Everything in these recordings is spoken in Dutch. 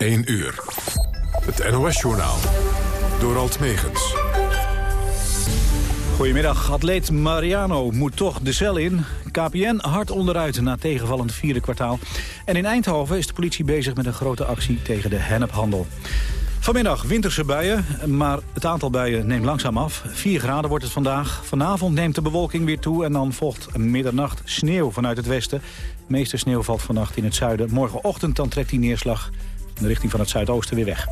1 uur. Het NOS-journaal. Door Alt Megens. Goedemiddag. Atleet Mariano moet toch de cel in. KPN hard onderuit na tegenvallend vierde kwartaal. En in Eindhoven is de politie bezig met een grote actie tegen de hennephandel. Vanmiddag winterse buien, maar het aantal buien neemt langzaam af. 4 graden wordt het vandaag. Vanavond neemt de bewolking weer toe en dan volgt middernacht sneeuw vanuit het westen. Meeste sneeuw valt vannacht in het zuiden. Morgenochtend dan trekt die neerslag in de richting van het zuidoosten weer weg.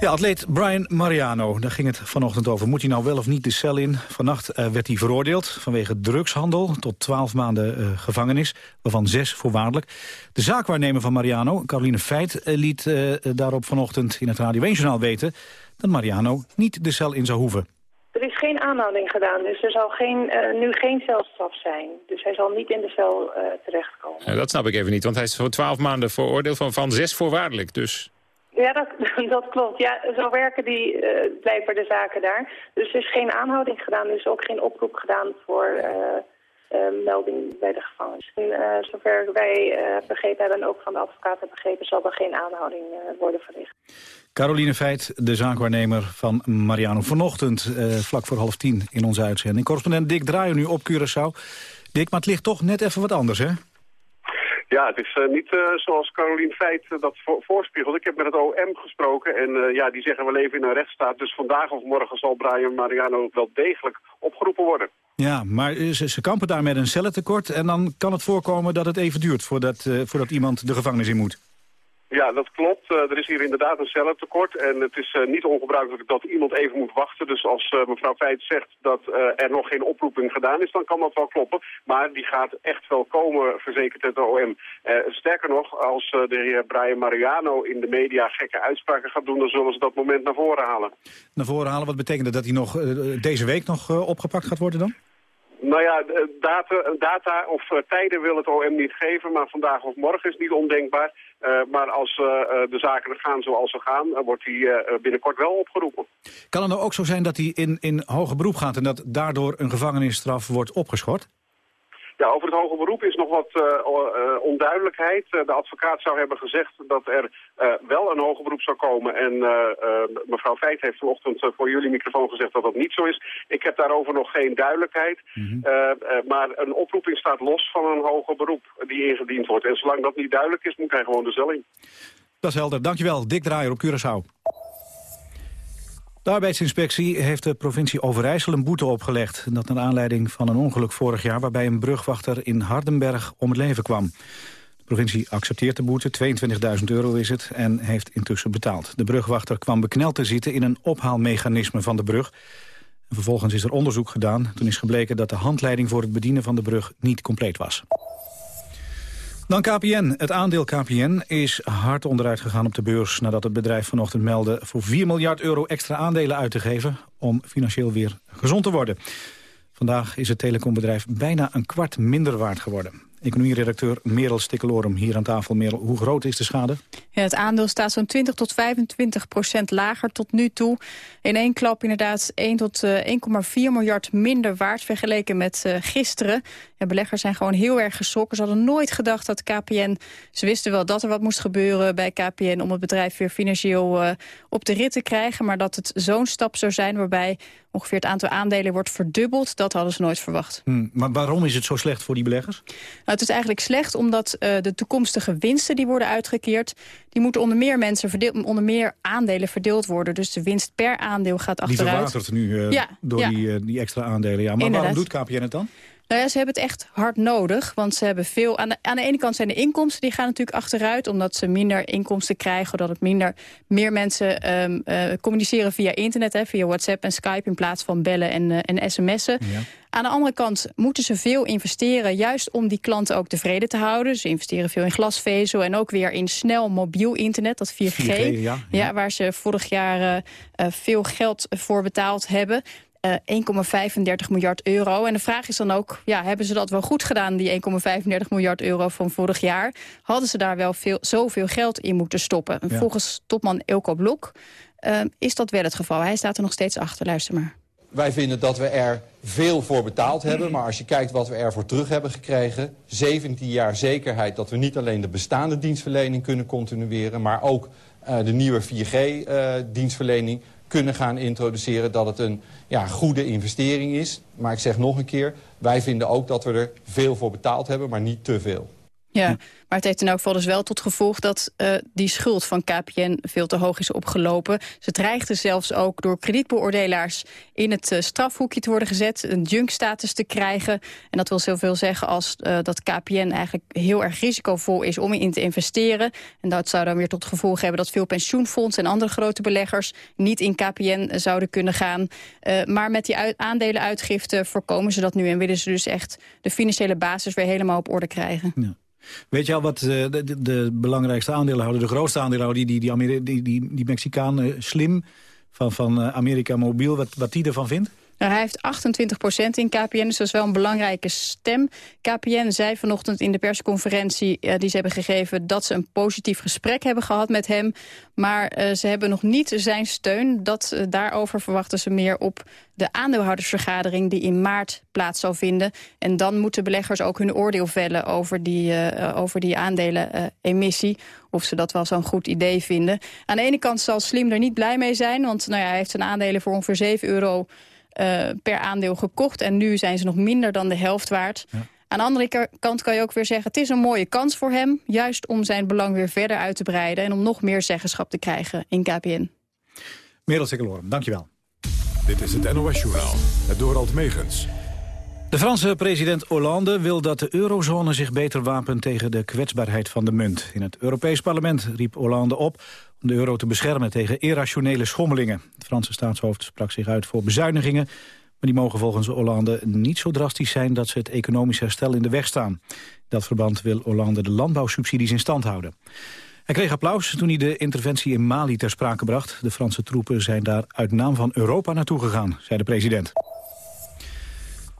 Ja, atleet Brian Mariano, daar ging het vanochtend over. Moet hij nou wel of niet de cel in? Vannacht uh, werd hij veroordeeld vanwege drugshandel tot 12 maanden uh, gevangenis, waarvan zes voorwaardelijk. De zaakwaarnemer van Mariano, Caroline Feit, uh, liet daarop vanochtend in het Radio 1-journaal weten dat Mariano niet de cel in zou hoeven. Er is geen aanhouding gedaan, dus er zal geen, nu geen celstraf zijn. Dus hij zal niet in de cel terechtkomen. Ja, dat snap ik even niet, want hij is voor 12 maanden veroordeeld van, van zes voorwaardelijk. Dus ja, dat, dat klopt. Ja, zo werken die uh, blijkbaar de zaken daar. Dus er is geen aanhouding gedaan. Er is ook geen oproep gedaan voor uh, uh, melding bij de gevangenis. En zover wij begrepen hebben en ook van de advocaat hebben begrepen... zal er geen aanhouding worden verricht. Caroline Veit, de zaakwaarnemer van Mariano. Vanochtend, vlak voor half tien in onze uitzending. Correspondent Dick Draaier nu op Curaçao. Dick, maar het ligt toch net even wat anders, hè? Ja, het is uh, niet uh, zoals Carolien Feit uh, dat vo voorspiegelt. Ik heb met het OM gesproken en ja, die zeggen we leven in een rechtsstaat. Dus vandaag of morgen zal Brian Mariano wel degelijk opgeroepen worden. Ja, maar ze, ze kampen daar met een cellentekort en dan kan het voorkomen dat het even duurt voordat, voordat iemand de gevangenis in moet. Ja, dat klopt. Uh, er is hier inderdaad een cellentekort. En het is uh, niet ongebruikelijk dat iemand even moet wachten. Dus als uh, mevrouw Feit zegt dat er nog geen oproeping gedaan is, dan kan dat wel kloppen. Maar die gaat echt wel komen, verzekert het OM. sterker nog, als de heer Brian Mariano in de media gekke uitspraken gaat doen, dan zullen ze dat moment naar voren halen. Naar voren halen? Wat betekent dat dat hij nog deze week nog opgepakt gaat worden dan? Nou ja, data, data of uh, tijden wil het OM niet geven, maar vandaag of morgen is niet ondenkbaar. Uh, maar als uh, de zaken gaan zoals ze gaan, wordt hij binnenkort wel opgeroepen. Kan het nou ook zo zijn dat hij in, in hoger beroep gaat en dat daardoor een gevangenisstraf wordt opgeschort? Ja, over het hoge beroep is nog wat uh, onduidelijkheid. Uh, de advocaat zou hebben gezegd dat er wel een hoger beroep zou komen. En mevrouw Feit heeft vanochtend voor jullie microfoon gezegd dat dat niet zo is. Ik heb daarover nog geen duidelijkheid. Mm -hmm. maar een oproeping staat los van een hoger beroep die ingediend wordt. En zolang dat niet duidelijk is, moet hij gewoon de cel in. Dat is helder. Dankjewel. Dick Draaier op Curaçao. De arbeidsinspectie heeft de provincie Overijssel een boete opgelegd. Dat naar aanleiding van een ongeluk vorig jaar... waarbij een brugwachter in Hardenberg om het leven kwam. De provincie accepteert de boete, 22.000 euro is het... en heeft intussen betaald. De brugwachter kwam bekneld te zitten in een ophaalmechanisme van de brug. En vervolgens is er onderzoek gedaan. Toen is gebleken dat de handleiding voor het bedienen van de brug niet compleet was. Dan KPN. Het aandeel KPN is hard onderuit gegaan op de beurs... nadat het bedrijf vanochtend meldde voor 4 miljard euro extra aandelen uit te geven... om financieel weer gezond te worden. Vandaag is het telecombedrijf bijna een kwart minder waard geworden. Economie-redacteur Merel Stikkelorum hier aan tafel. Merel, hoe groot is de schade? Ja, het aandeel staat zo'n 20 tot 25 procent lager tot nu toe. In één klap inderdaad 1 tot uh, eh, 1,4 miljard minder waard vergeleken met uh, gisteren. Beleggers zijn gewoon heel erg geschrokken. Ze hadden nooit gedacht dat KPN... Ze wisten wel dat er wat moest gebeuren bij KPN... om het bedrijf weer financieel uh, op de rit te krijgen. Maar dat het zo'n stap zou zijn waarbij ongeveer het aantal aandelen wordt verdubbeld... dat hadden ze nooit verwacht. Hmm, maar waarom is het zo slecht voor die beleggers? Nou, het is eigenlijk slecht omdat uh, de toekomstige winsten die worden uitgekeerd... die moeten onder meer, mensen onder meer aandelen verdeeld worden. Dus de winst per aandeel gaat achteruit. Die verwatert nu uh, ja, door ja. Die, die extra aandelen. Ja. Maar Inderdaad. waarom doet KPN het dan? Nou ja, ze hebben het echt hard nodig. Want ze hebben veel. Aan de, aan de ene kant zijn de inkomsten die gaan natuurlijk achteruit. Omdat ze minder inkomsten krijgen. Dat het minder meer mensen um, uh, communiceren via internet. Hè, via WhatsApp en Skype in plaats van bellen en, uh, en sms'en. Ja. Aan de andere kant moeten ze veel investeren... juist om die klanten ook tevreden te houden. Ze investeren veel in glasvezel en ook weer in snel mobiel internet, dat 4G. 4G ja, ja. ja, waar ze vorig jaar uh, veel geld voor betaald hebben. Uh, eh, 1,35 miljard euro. En de vraag is dan ook, ja, hebben ze dat wel goed gedaan, die 1,35 miljard euro van vorig jaar? Hadden ze daar wel veel, zoveel geld in moeten stoppen? Ja. Volgens topman Elko Blok uh, is dat wel het geval. Hij staat er nog steeds achter, luister maar. Wij vinden dat we er veel voor betaald hebben. Maar als je kijkt wat we ervoor terug hebben gekregen... 17 jaar zekerheid dat we niet alleen de bestaande dienstverlening kunnen continueren... maar ook uh, de nieuwe 4G-dienstverlening uh, kunnen gaan introduceren... dat het een ja, goede investering is. Maar ik zeg nog een keer, wij vinden ook dat we er veel voor betaald hebben... maar niet te veel. Ja, maar het heeft in elk geval dus wel tot gevolg dat uh, die schuld van KPN veel te hoog is opgelopen. Ze dreigden zelfs ook door kredietbeoordelaars in het uh, strafhoekje te worden gezet, een junk-status te krijgen. En dat wil zoveel zeggen als uh, dat KPN eigenlijk heel erg risicovol is om in te investeren. En dat zou dan weer tot gevolg hebben dat veel pensioenfondsen en andere grote beleggers niet in KPN zouden kunnen gaan. maar met die aandelenuitgifte voorkomen ze dat nu en willen ze dus echt de financiële basis weer helemaal op orde krijgen. Ja. Weet je al wat eh, de, de, de, belangrijkste aandeelhouder, de grootste aandeelhouder... die, die, die, die, die, Mexicaan uh, Slim van, van uh, Amerika Mobiel, wat, wat die ervan vindt? Nou, hij heeft 28% in KPN, dus dat is wel een belangrijke stem. KPN zei vanochtend in de persconferentie uh, die ze hebben gegeven... dat ze een positief gesprek hebben gehad met hem. Maar uh, ze hebben nog niet zijn steun. Dat, uh, daarover verwachten ze meer op de aandeelhoudersvergadering... die in maart plaats zal vinden. En dan moeten beleggers ook hun oordeel vellen over die, over die aandelenemissie. Of ze dat wel zo'n goed idee vinden. Aan de ene kant zal Slim er niet blij mee zijn... want nou ja, hij heeft zijn aandelen voor ongeveer 7 euro per aandeel gekocht. En nu zijn ze nog minder dan de helft waard. Ja. Aan de andere kant kan je ook weer zeggen... het is een mooie kans voor hem... juist om zijn belang weer verder uit te breiden... en om nog meer zeggenschap te krijgen in KPN. Merel Sikkelorum, dankjewel. Dit is het NOS Journaal, het Dorald Megens. De Franse president Hollande wil dat de eurozone zich beter wapent tegen de kwetsbaarheid van de munt. In het Europees parlement riep Hollande op om de euro te beschermen tegen irrationele schommelingen. Het Franse staatshoofd sprak zich uit voor bezuinigingen, maar die mogen volgens Hollande niet zo drastisch zijn dat ze het economisch herstel in de weg staan. In dat verband wil Hollande de landbouwsubsidies in stand houden. Hij kreeg applaus toen hij de interventie in Mali ter sprake bracht. De Franse troepen zijn daar uit naam van Europa naartoe gegaan, zei de president.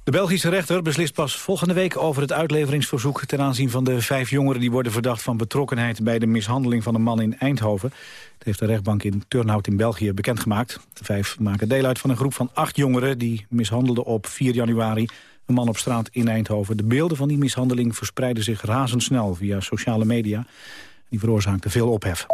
De Belgische rechter beslist pas volgende week over het uitleveringsverzoek ten aanzien van de vijf jongeren die worden verdacht van betrokkenheid bij de mishandeling van een man in Eindhoven. Dat heeft de rechtbank in Turnhout in België bekendgemaakt. De vijf maken deel uit van een groep van acht jongeren die mishandelden op 4 januari een man op straat in Eindhoven. De beelden van die mishandeling verspreidden zich razendsnel via sociale media. Die veroorzaakten veel ophef.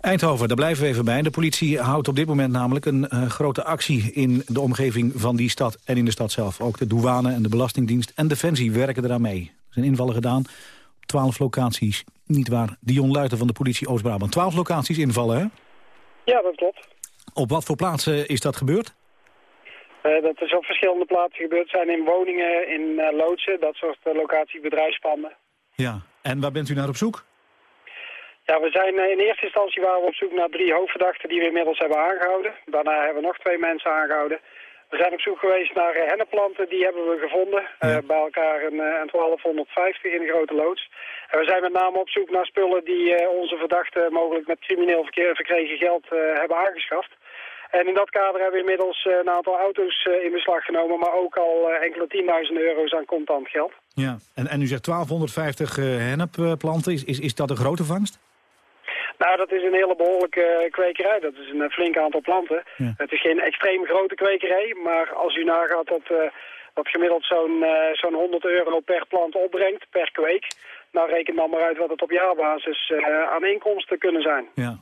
Eindhoven, daar blijven we even bij. De politie houdt op dit moment namelijk een uh, grote actie in de omgeving van die stad en in de stad zelf. Ook de douane en de Belastingdienst en Defensie werken eraan mee. Er zijn invallen gedaan op twaalf locaties. Niet waar, Dion Luiten van de politie Oost-Brabant. Twaalf locaties invallen, hè? Ja, dat klopt. Op wat voor plaatsen is dat gebeurd? Uh, dat is op verschillende plaatsen gebeurd. zijn in woningen, in uh, loodsen, dat soort locatie bedrijfspanden. Ja, en waar bent u naar op zoek? Ja, we zijn eh, in eerste instantie waren we op zoek naar drie hoofdverdachten die we inmiddels hebben aangehouden. Daarna hebben we nog twee mensen aangehouden. We zijn op zoek geweest naar uh, henneplanten, die hebben we gevonden. Ja. Uh, bij elkaar een, een 1250 in een grote loods. En we zijn met name op zoek naar spullen die onze verdachten mogelijk met crimineel verkeer, verkregen geld hebben aangeschaft. En in dat kader hebben we inmiddels een aantal auto's in beslag genomen, maar ook al enkele tienduizenden euro's aan contant geld. Ja, en, en u zegt 1250 hennepplanten, is, is, is dat een grote vangst? Nou, dat is een hele behoorlijke kwekerij. Dat is een flink aantal planten. Ja. Het is geen extreem grote kwekerij, maar als u nagaat dat, uh, dat gemiddeld zo'n uh, zo'n 100 euro per plant opbrengt, per kweek... Nou, reken dan maar uit wat het op jaarbasis uh, aan inkomsten kunnen zijn. Ja.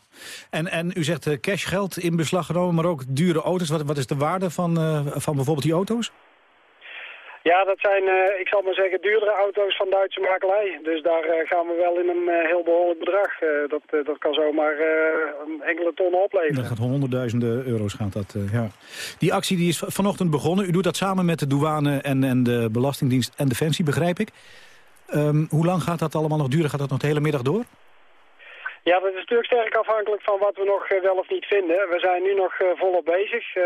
En, en u zegt cashgeld in beslag genomen, maar ook dure auto's. Wat, wat is de waarde van, van bijvoorbeeld die auto's? Ja, dat zijn, uh, ik zal maar zeggen, duurdere auto's van Duitse makelij. Dus daar uh, gaan we wel in een uh, heel behoorlijk bedrag. dat, dat kan zomaar enkele tonnen opleveren. Dat gaat honderdduizenden euro's gaat dat, ja. Die actie die is vanochtend begonnen. U doet dat samen met de douane en, en de Belastingdienst en Defensie, begrijp ik. Um, hoe lang gaat dat allemaal nog duren? Gaat dat nog de hele middag door? Ja, dat is natuurlijk sterk afhankelijk van wat we nog uh, wel of niet vinden. We zijn nu nog uh, volop bezig. Uh,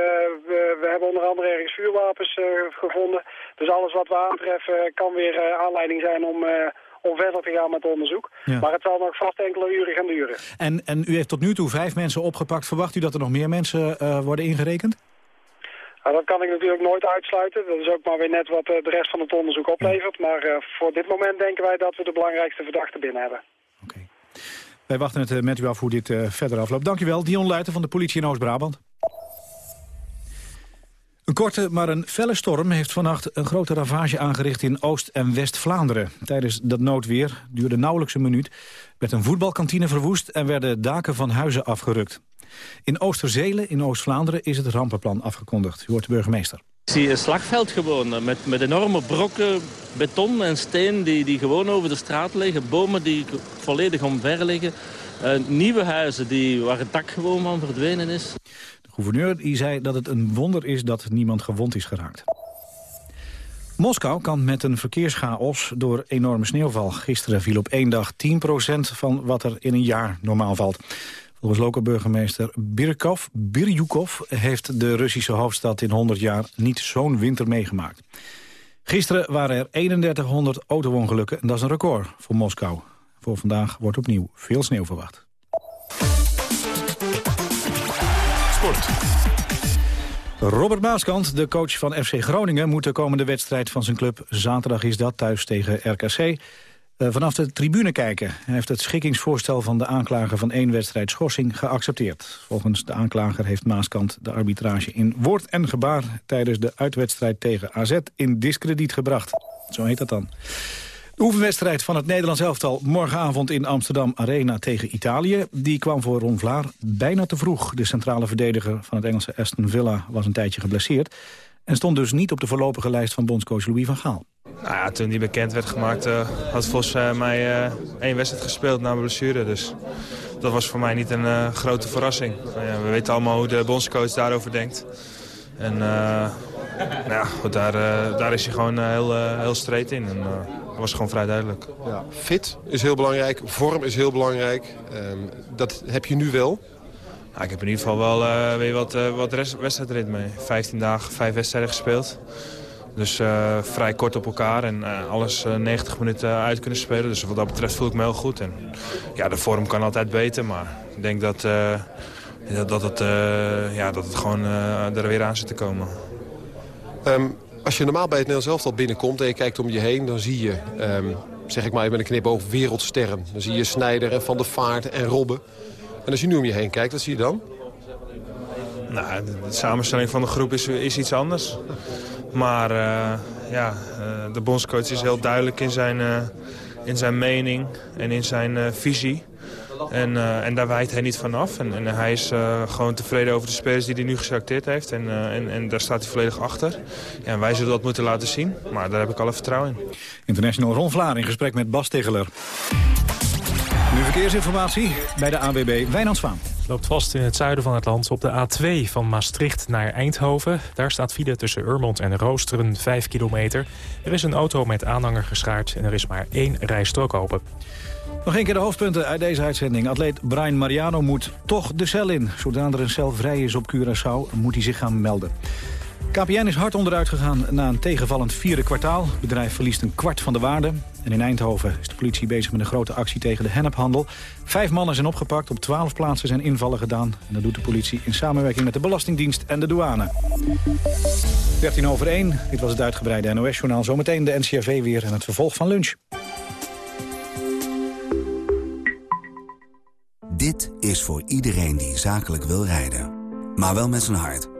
we, we, hebben onder andere ergens vuurwapens gevonden. Dus alles wat we aantreffen kan weer aanleiding zijn om, om verder te gaan met het onderzoek. Ja. Maar het zal nog vast enkele uren gaan duren. En, en u heeft tot nu toe vijf mensen opgepakt. Verwacht u dat er nog meer mensen worden ingerekend? Nou, dat kan ik natuurlijk nooit uitsluiten. Dat is ook maar weer net wat de rest van het onderzoek oplevert. Maar voor dit moment denken wij dat we de belangrijkste verdachten binnen hebben. Wij wachten het met u af hoe dit uh, verder afloopt. Dankjewel, Dion Luiten van de politie in Oost-Brabant. Een korte, maar een felle storm heeft vannacht een grote ravage aangericht in Oost- en West-Vlaanderen. Tijdens dat noodweer duurde nauwelijks een minuut, werd een voetbalkantine verwoest en werden daken van huizen afgerukt. In Oosterzelen in Oost-Vlaanderen is het rampenplan afgekondigd. U hoort de burgemeester. Ik zie een slagveld gewoon, met, met enorme brokken beton en steen die, die gewoon over de straat liggen. Bomen die volledig omver liggen. Uh, nieuwe huizen die, waar het dak gewoon van verdwenen is. De gouverneur die zei dat het een wonder is dat niemand gewond is geraakt. Moskou kan met een verkeerschaos door enorme sneeuwval. Gisteren viel op één dag 10% van wat er in een jaar normaal valt. Volgens lokale burgemeester Birkov, Birjukov heeft de Russische hoofdstad in 100 jaar niet zo'n winter meegemaakt. Gisteren waren er 3100 auto-ongelukken en dat is een record voor Moskou. Voor vandaag wordt opnieuw veel sneeuw verwacht. Sport. Robert Maaskant, de coach van FC Groningen... moet de komende wedstrijd van zijn club, zaterdag is dat, thuis tegen RKC... Eh, vanaf de tribune kijken. Hij heeft het schikkingsvoorstel van de aanklager van één wedstrijd schorsing geaccepteerd. Volgens de aanklager heeft Maaskant de arbitrage in woord en gebaar... tijdens de uitwedstrijd tegen AZ in discrediet gebracht. Zo heet dat dan. De oefenwedstrijd van het Nederlands elftal morgenavond in Amsterdam Arena tegen Italië. Die kwam voor Ron Vlaar bijna te vroeg. De centrale verdediger van het Engelse Aston Villa was een tijdje geblesseerd. En stond dus niet op de voorlopige lijst van bondscoach Louis van Gaal. Nou ja, toen die bekend werd gemaakt uh, had Vos uh, mij uh, één wedstrijd gespeeld na mijn blessure. Dus dat was voor mij niet een grote verrassing. Nou we weten allemaal hoe de bondscoach daarover denkt. En nou ja, goed, daar, daar is hij gewoon heel, heel streed in. En, dat was gewoon vrij duidelijk. Ja, fit is heel belangrijk, vorm is heel belangrijk. Ehm, dat heb je nu wel. Ik heb in ieder geval wel weer wat, wat wedstrijdritme. 15 dagen, vijf wedstrijden gespeeld. Dus uh, vrij kort op elkaar en uh, alles uh, 90 minuten uit kunnen spelen. Dus wat dat betreft voel ik me heel goed. En, ja, de vorm kan altijd beter, maar ik denk dat, dat, dat, het, ja, dat het gewoon er weer aan zit te komen. Um, als je normaal bij het Nederlands elftal binnenkomt en je kijkt om je heen... dan zie je, um, zeg ik maar met een knipoog, wereldsterren. Dan zie je Snijder en Van der Vaart en Robben. En als je nu om je heen kijkt, wat zie je dan? Nou, de, de samenstelling van de groep is, is iets anders. Maar uh, ja, uh, de bondscoach is heel duidelijk in zijn, uh, in zijn mening en in zijn visie. En, en daar wijt hij niet van af. En, en hij is gewoon tevreden over de spelers die hij nu geselecteerd heeft. En, en, en daar staat hij volledig achter. Ja, en wij zullen dat moeten laten zien. Maar daar heb ik alle vertrouwen in. International Ron Vlaar in gesprek met Bas Tegeler. Verkeersinformatie bij de AWB Wijnand Zwaan loopt vast in het zuiden van het land op de A2 van Maastricht naar Eindhoven. Daar staat file tussen Urmond en Roosteren 5 kilometer. Er is een auto met aanhanger geschaard en er is maar één rijstrook open. Nog een keer de hoofdpunten uit deze uitzending. Atleet Brian Mariano moet toch de cel in. Zodra er een cel vrij is op Curaçao, moet hij zich gaan melden. KPN is hard onderuit gegaan na een tegenvallend vierde kwartaal. Het bedrijf verliest een kwart van de waarde. En in Eindhoven is de politie bezig met een grote actie tegen de hennephandel. Vijf mannen zijn opgepakt, op twaalf plaatsen zijn invallen gedaan. En dat doet de politie in samenwerking met de Belastingdienst en de douane. 13 over 1, dit was het uitgebreide NOS-journaal. Zometeen de NCRV weer en het vervolg van lunch. Dit is voor iedereen die zakelijk wil rijden. Maar wel met zijn hart.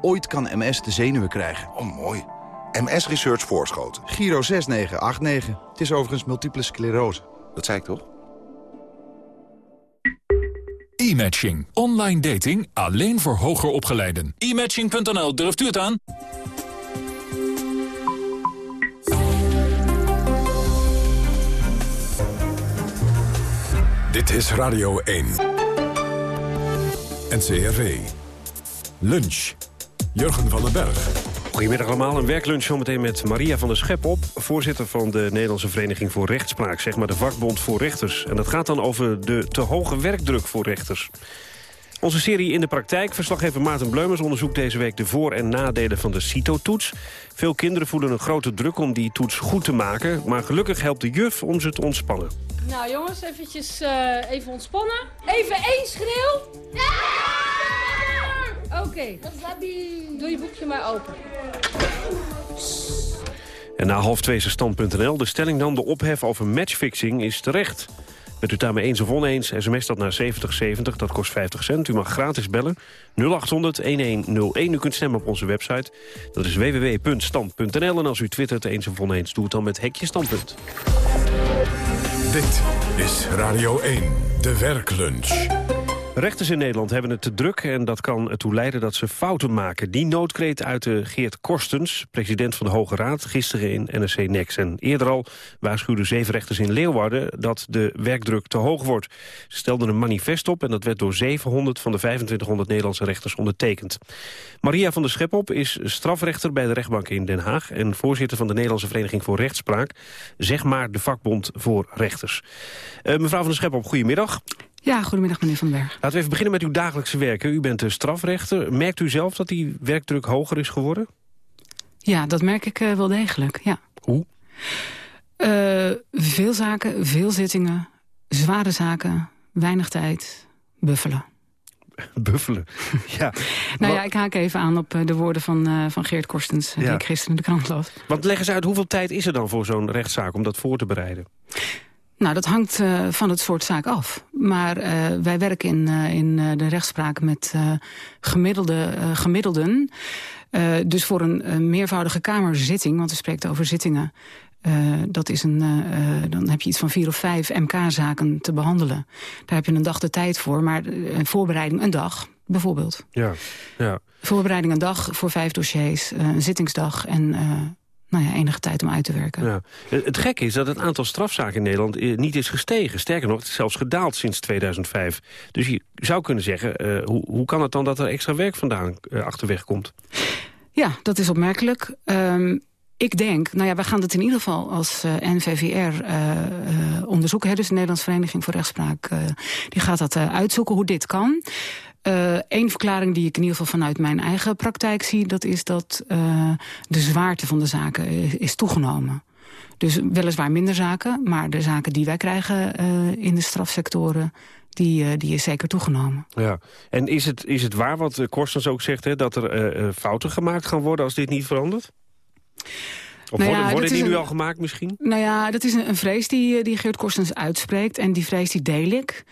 Ooit kan MS de zenuwen krijgen. Oh, mooi. MS Research Voorschoten. Giro 6989. Het is overigens multiple sclerose. Dat zei ik toch? E-matching. Online dating alleen voor hoger opgeleiden. E-matching.nl, durft u het aan? Dit Dit is Radio 1. NCRV. Lunch. Jurgen van den Berg. Goedemiddag allemaal. Een werklunch zometeen met Maria van der Schep op. Voorzitter van de Nederlandse Vereniging voor Rechtspraak. Zeg maar de vakbond voor rechters. En dat gaat dan over de te hoge werkdruk voor rechters. Onze serie In de Praktijk. Verslaggever Maarten Bleumers onderzoekt deze week de voor- en nadelen van de CITO-toets. Veel kinderen voelen een grote druk om die toets goed te maken. Maar gelukkig helpt de juf om ze te ontspannen. Nou jongens, eventjes uh, even ontspannen. Even één schreeuw. Oké, doe je boekje maar open. En na half twee is stand.nl. De stelling dan, de ophef over matchfixing is terecht. Bent u daarmee eens of oneens, sms dat naar 7070, dat kost 50 cent. U mag gratis bellen, 0800-1101. U kunt stemmen op onze website. Dat is www.stand.nl. En als u twittert eens of oneens, doe het dan met hekje standpunt. Dit is Radio 1, de werklunch. Rechters in Nederland hebben het te druk en dat kan ertoe leiden dat ze fouten maken. Die noodkreet uit de Geert Korstens, president van de Hoge Raad, gisteren in NRC Next. En eerder al waarschuwden zeven rechters in Leeuwarden dat de werkdruk te hoog wordt. Ze stelden een manifest op en dat werd door 700 van de 2500 Nederlandse rechters ondertekend. Maria van der Schepop is strafrechter bij de rechtbank in Den Haag en voorzitter van de Nederlandse Vereniging voor Rechtspraak, zeg maar de vakbond voor rechters. Uh, mevrouw van der Schepop, goedemiddag. Ja, goedemiddag meneer Van den Berg. Laten we even beginnen met uw dagelijkse werken. U bent strafrechter. Merkt u zelf dat die werkdruk hoger is geworden? Ja, dat merk ik uh, wel degelijk, ja. Hoe? Uh, veel zaken, veel zittingen, zware zaken, weinig tijd, buffelen. Buffelen, ja. nou ja, ik haak even aan op de woorden van, uh, van Geert Korstens... Ja. die ik gisteren in de krant las. Want leg eens uit, hoeveel tijd is er dan voor zo'n rechtszaak om dat voor te bereiden? Nou, dat hangt uh, van het soort zaak af. Maar uh, wij werken in, uh, in de rechtspraak met gemiddelde, gemiddelden. dus voor een, een, meervoudige kamerzitting, want we spreken over zittingen... dat is een, dan heb je iets van vier of vijf MK-zaken te behandelen. Daar heb je een dag de tijd voor, maar een voorbereiding een dag, bijvoorbeeld. Ja, ja. Voorbereiding een dag voor vijf dossiers, een zittingsdag en nou ja, enige tijd om uit te werken. Ja. Het gekke is dat het aantal strafzaken in Nederland eh, niet is gestegen. Sterker nog, het is zelfs gedaald sinds 2005. Dus je zou kunnen zeggen, uh, hoe, hoe kan het dan dat er extra werk vandaan uh, achterweg komt? Ja, dat is opmerkelijk. Um, ik denk, nou ja, we gaan het in ieder geval als uh, NVVR onderzoeken. Hè, dus de Nederlandse Vereniging voor Rechtspraak, die gaat dat uitzoeken hoe dit kan. Eén uh, verklaring die ik in ieder geval vanuit mijn eigen praktijk zie... dat is dat uh, de zwaarte van de zaken is toegenomen. Dus weliswaar minder zaken, maar de zaken die wij krijgen uh, in de strafsectoren... Die, die is zeker toegenomen. Ja. En is het, is het waar wat Korstens ook zegt... Hè, dat er fouten gemaakt gaan worden als dit niet verandert? Of nou ja, worden, worden die nu al gemaakt misschien? Nou ja, dat is een, een vrees die, die Geert Korstens uitspreekt. En die vrees die deel ik.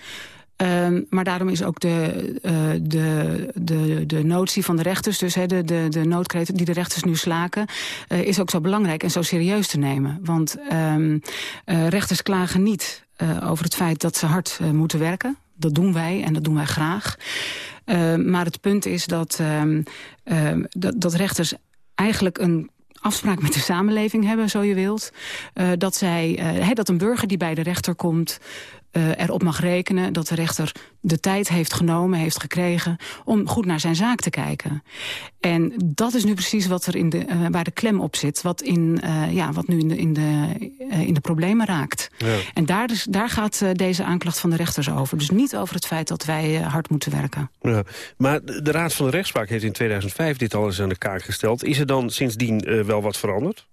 Um, maar daarom is ook de, uh, de, de, de notie van de rechters... dus de, de, de noodkreet die de rechters nu slaken... Uh, is ook zo belangrijk en zo serieus te nemen. Want um, uh, rechters klagen niet over het feit dat ze hard moeten werken. Dat doen wij en dat doen wij graag. maar het punt is dat, dat, dat rechters eigenlijk een afspraak met de samenleving hebben, zo je wilt. Dat, zij, dat een burger die bij de rechter komt uh, erop mag rekenen dat de rechter de tijd heeft genomen, heeft gekregen... om goed naar zijn zaak te kijken. En dat is nu precies wat er in de, uh, waar de klem op zit. Wat, in, uh, ja, wat nu in de, in de, in de problemen raakt. Ja. En daar, dus, daar gaat deze aanklacht van de rechters over. Dus niet over het feit dat wij hard moeten werken. Ja. Maar de Raad van de Rechtspraak heeft in 2005 dit al eens aan de kaart gesteld. Is er dan sindsdien wel wat veranderd?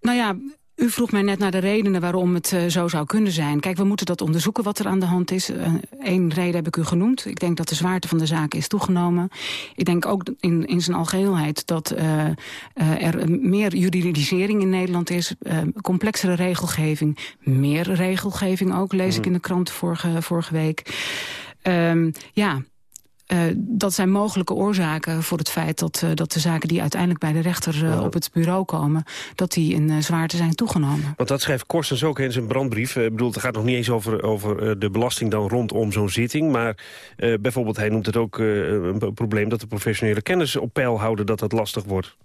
nou ja... U vroeg mij net naar de redenen waarom het uh, zo zou kunnen zijn. Kijk, we moeten dat onderzoeken wat er aan de hand is. Eén uh, reden heb ik u genoemd. Ik denk dat de zwaarte van de zaak is toegenomen. Ik denk ook in, in zijn algeheelheid dat uh, er meer juridisering in Nederland is. complexere regelgeving, meer regelgeving ook, lees mm. ik in de krant vorige, vorige week. Um, ja, uh, dat zijn mogelijke oorzaken voor het feit dat, uh, dat de zaken die uiteindelijk bij de rechter uh, ja. op het bureau komen, dat die in zwaarte zijn toegenomen. Want dat schrijft Korstens ook in zijn brandbrief. Ik bedoel, het gaat nog niet eens over, over de belasting dan rondom zo'n zitting. Maar bijvoorbeeld, hij noemt het ook een probleem dat de professionele kennis op peil houden, dat dat lastig wordt.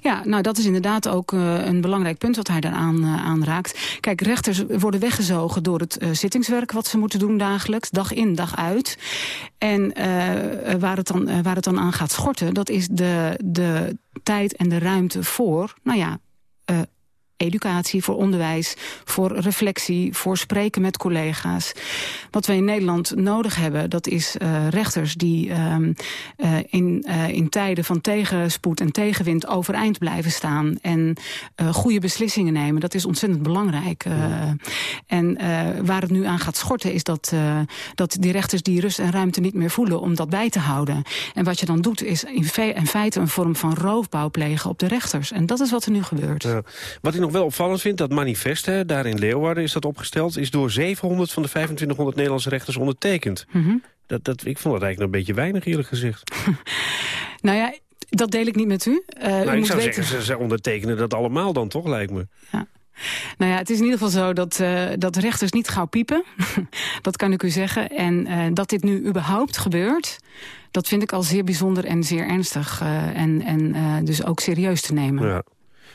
Ja, nou dat is inderdaad ook uh, een belangrijk punt wat hij daaraan uh, aanraakt. Kijk, rechters worden weggezogen door het uh, zittingswerk wat ze moeten doen dagelijks, dag in, dag uit. En waar, het dan, waar het dan aan gaat schorten, dat is de, de tijd en de ruimte voor, nou ja, educatie, voor onderwijs, voor reflectie, voor spreken met collega's. Wat we in Nederland nodig hebben, dat is uh, rechters die uh, uh, in, in tijden van tegenspoed en tegenwind overeind blijven staan en goede beslissingen nemen. Dat is ontzettend belangrijk. En waar het nu aan gaat schorten is dat, dat die rechters die rust en ruimte niet meer voelen om dat bij te houden. En wat je dan doet is in, fe in feite een vorm van roofbouw plegen op de rechters. En dat is wat er nu gebeurt. Ja. Wat ik nog wel opvallend vind, dat manifest, hè, daar in Leeuwarden is dat opgesteld... is door 700 van de 2500 Nederlandse rechters ondertekend. Mm -hmm. dat, dat, ik vond dat eigenlijk nog een beetje weinig, eerlijk gezegd. nou ja, dat deel ik niet met u. Uh, nou, u ik moet zou weten... zeggen, ze ondertekenen dat allemaal dan toch, lijkt me. Ja. Nou ja, het is in ieder geval zo dat, uh, dat rechters niet gauw piepen. dat kan ik u zeggen. En uh, dat dit nu überhaupt gebeurt... dat vind ik al zeer bijzonder en zeer ernstig. Uh, en en dus ook serieus te nemen. Ja.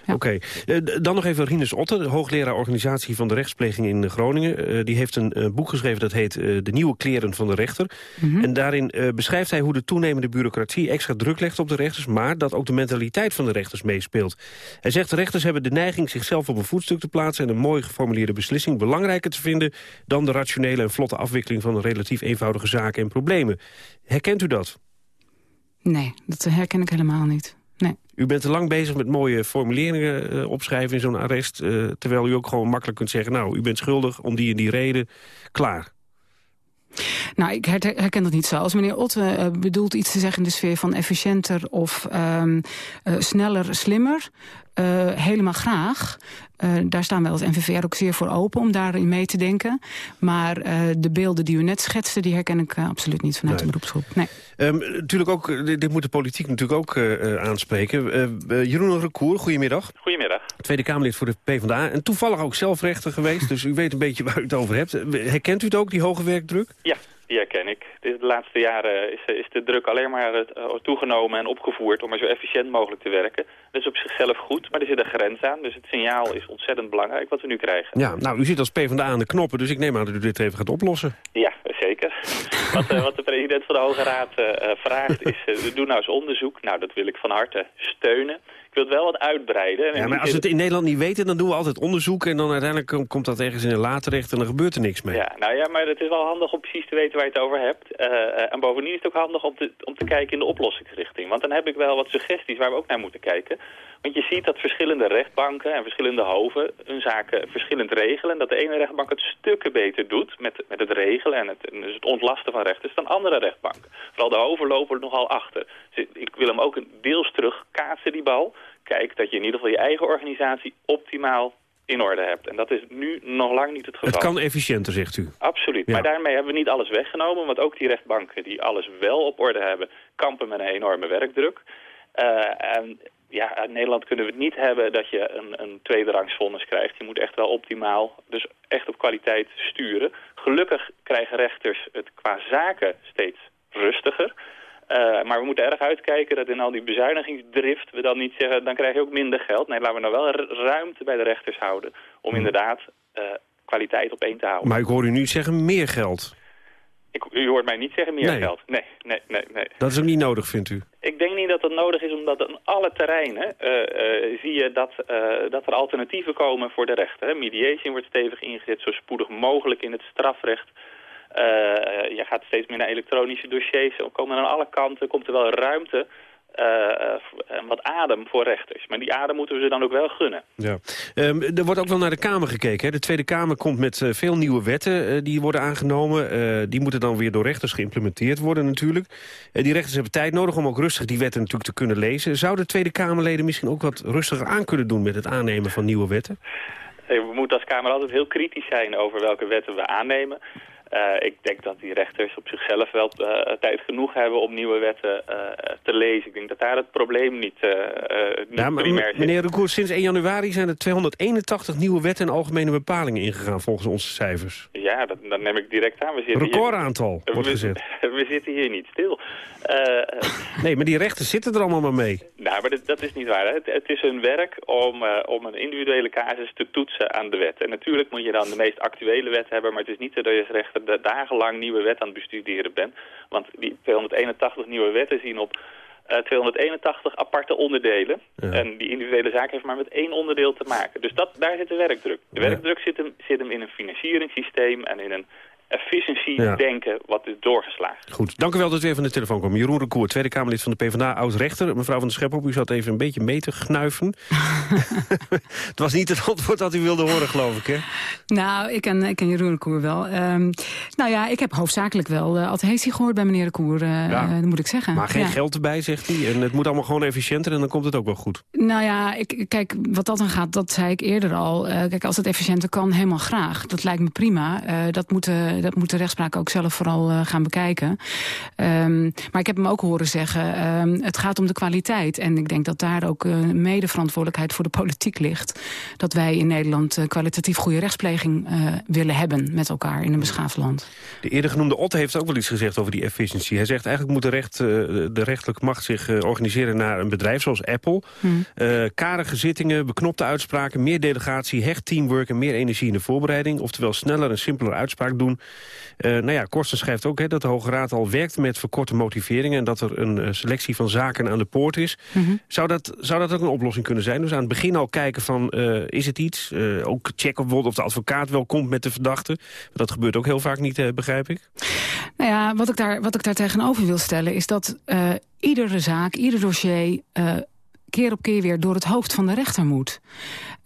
Ja. Oké. Okay. Uh, dan nog even Rinus Otter, hoogleraar organisatie van de rechtspleging in Groningen. Uh, die heeft een uh, boek geschreven dat heet De Nieuwe Kleren van de Rechter. Mhm. Mm -hmm. En daarin beschrijft hij hoe de toenemende bureaucratie extra druk legt op de rechters... maar dat ook de mentaliteit van de rechters meespeelt. Hij zegt de rechters hebben de neiging zichzelf op een voetstuk te plaatsen... en een mooi geformuleerde beslissing belangrijker te vinden... dan de rationele en vlotte afwikkeling van relatief eenvoudige zaken en problemen. Herkent u dat? Nee, dat herken ik helemaal niet. U bent te lang bezig met mooie formuleringen uh, opschrijven in zo'n arrest... Uh, terwijl u ook gewoon makkelijk kunt zeggen... nou, u bent schuldig om die en die reden, klaar. Nou, ik herken dat niet zo. Als meneer Otte uh, bedoelt iets te zeggen in de sfeer van efficiënter of um, sneller, slimmer... Uh, helemaal graag. Uh, daar staan wij als NVVR ook zeer voor open om daarin mee te denken. Maar uh, de beelden die u net schetste, die herken ik absoluut niet vanuit nee. de beroepsgroep. Nee. Um, natuurlijk ook, dit moet de politiek natuurlijk ook aanspreken. Jeroen Recour, goedemiddag. Goedemiddag. Tweede Kamerlid voor de PvdA. En toevallig ook zelfrechter geweest, dus u weet een beetje waar u het over hebt. Herkent u het ook, die hoge werkdruk? Ja. Die herken ik. De laatste jaren is, is de druk alleen maar toegenomen en opgevoerd om maar zo efficiënt mogelijk te werken. Dat is op zichzelf goed, maar er zit een grens aan. Dus het signaal is ontzettend belangrijk wat we nu krijgen. Ja, nou, u zit als PvdA aan de knoppen, dus ik neem aan dat u dit even gaat oplossen. Ja, zeker. wat, uh, wat de president van de Hoge Raad uh, vraagt is, uh, doe nou eens onderzoek. Nou, dat wil ik van harte steunen. Wil het wel wat uitbreiden. Ja, maar als we het in Nederland niet weten, dan doen we altijd onderzoek... en dan uiteindelijk komt dat ergens in een laad terecht en dan gebeurt er niks mee. Ja, nou ja, maar het is wel handig om precies te weten waar je het over hebt. Uh, en bovendien is het ook handig om te, om te kijken in de oplossingsrichting. Want dan heb ik wel wat suggesties waar we ook naar moeten kijken. Want je ziet dat verschillende rechtbanken en verschillende hoven hun zaken verschillend regelen. Dat de ene rechtbank het stukken beter doet met, met het regelen en het, dus het ontlasten van rechters dan andere rechtbanken. Vooral de hoven lopen er nogal achter. Dus ik wil hem ook deels terug kaatsen, die bal. Kijk dat je in ieder geval je eigen organisatie optimaal in orde hebt. En dat is nu nog lang niet het geval. Het kan efficiënter, zegt u. Absoluut. Ja. Maar daarmee hebben we niet alles weggenomen. Want ook die rechtbanken die alles wel op orde hebben... kampen met een enorme werkdruk. Uh, en ja, in Nederland kunnen we het niet hebben dat je een, een tweederangsvonnis krijgt. Je moet echt wel optimaal, dus echt op kwaliteit sturen. Gelukkig krijgen rechters het qua zaken steeds rustiger... Uh, maar we moeten erg uitkijken dat in al die bezuinigingsdrift we dan niet zeggen, dan krijg je ook minder geld. Nee, laten we nou wel ruimte bij de rechters houden om inderdaad uh, kwaliteit op één te houden. Maar ik hoor u nu zeggen meer geld. Ik, u hoort mij niet zeggen meer nee. geld. Nee, nee, nee, nee. Dat is ook niet nodig, vindt u? Ik denk niet dat dat nodig is, omdat aan alle terreinen uh, zie je dat, dat er alternatieven komen voor de rechter. Hè. Mediation wordt stevig ingezet, zo spoedig mogelijk in het strafrecht. Uh, je gaat steeds meer naar elektronische dossiers. Er komen aan alle kanten komt er wel ruimte uh, en wat adem voor rechters. Maar die adem moeten we ze dan ook wel gunnen. Ja. Um, er wordt ook wel naar de Kamer gekeken. Hè? De Tweede Kamer komt met uh, veel nieuwe wetten uh, die worden aangenomen. die moeten dan weer door rechters geïmplementeerd worden natuurlijk. die rechters hebben tijd nodig om ook rustig die wetten natuurlijk te kunnen lezen. Zouden Tweede Kamerleden misschien ook wat rustiger aan kunnen doen met het aannemen van nieuwe wetten? We moeten als Kamer altijd heel kritisch zijn over welke wetten we aannemen. Eh, ik denk dat die rechters op zichzelf wel eh, tijd genoeg hebben om nieuwe wetten eh, te lezen. Ik denk dat daar het probleem niet, niet ja, maar primair zit. Meneer sinds 1 januari zijn er 281 nieuwe wetten en algemene bepalingen ingegaan volgens onze cijfers. Ja, dat, dat neem ik direct aan. We zitten Recordaantal hier, wordt we, gezet. We zitten hier niet stil. nee, maar die rechters zitten er allemaal maar mee. Nou, maar dat, dat is niet waar. Het, het, is hun werk om, om een individuele casus te toetsen aan de wet. En natuurlijk moet je dan de meest actuele wet hebben, maar het is niet zo dat je als rechter dagenlang nieuwe wet aan het bestuderen bent. Want die 281 nieuwe wetten zien op uh, 281 aparte onderdelen. Ja. En die individuele zaak heeft maar met één onderdeel te maken. Dus dat, daar zit de werkdruk. De Ja. werkdruk zit hem, zit hem in een financieringssysteem en in een efficiency Ja. denken wat is doorgeslagen. Goed, dank u wel dat u even van de telefoon kwam. Jeroen Recour, Tweede Kamerlid van de PvdA, oud-rechter. Mevrouw van der Schep, u zat even een beetje mee te gnuiven. het was niet het antwoord dat u wilde horen, geloof ik, hè? Nou, ik ken, ik ken Jeroen de Koer wel. Ehm, nou ja, ik heb hoofdzakelijk wel uh, adhesie gehoord bij meneer de Koer, uh, Ja. uh, moet ik zeggen. Maar geen Ja. geld erbij, zegt hij. En het moet allemaal gewoon efficiënter en dan komt het ook wel goed. Nou ja, ik, kijk, wat dat dan gaat, dat zei ik eerder al. Eh, kijk, als het efficiënter kan, helemaal graag. Dat lijkt me prima. Eh, dat, moet, de- dat moet de rechtspraak ook zelf vooral eh, gaan bekijken. Ehm, maar ik heb hem ook horen zeggen, ehm, het gaat om de kwaliteit. En ik denk dat daar ook eh, mede verantwoordelijkheid voor de politiek ligt. Dat wij in Nederland eh, kwalitatief goede rechtspleging eh, willen hebben met elkaar in een beschaafd land. De eerder genoemde Otte heeft ook wel iets gezegd over die efficiëntie. Hij zegt eigenlijk moet de, recht, eh, de rechterlijke macht zich eh, organiseren naar een bedrijf zoals Apple. Hmm. Eh, karige zittingen, beknopte uitspraken, meer delegatie, hecht teamwork en meer energie in de voorbereiding. Oftewel sneller en simpeler uitspraak doen. Eh, nou ja, Korsten schrijft ook hè, dat de Hoge Raad al werkt met verkorte motiveringen... en dat er een eh, selectie van zaken aan de poort is. Zou, dat, zou dat ook een oplossing kunnen zijn? Dus aan het begin al kijken van, eh, is het iets? Ook checken bijvoorbeeld of de advocaat wel komt met de verdachte. Dat gebeurt ook heel vaak niet, begrijp ik. Nou ja, wat ik daar, wat ik daar tegenover wil stellen is dat iedere zaak, ieder dossier... keer op keer weer door het hoofd van de rechter moet.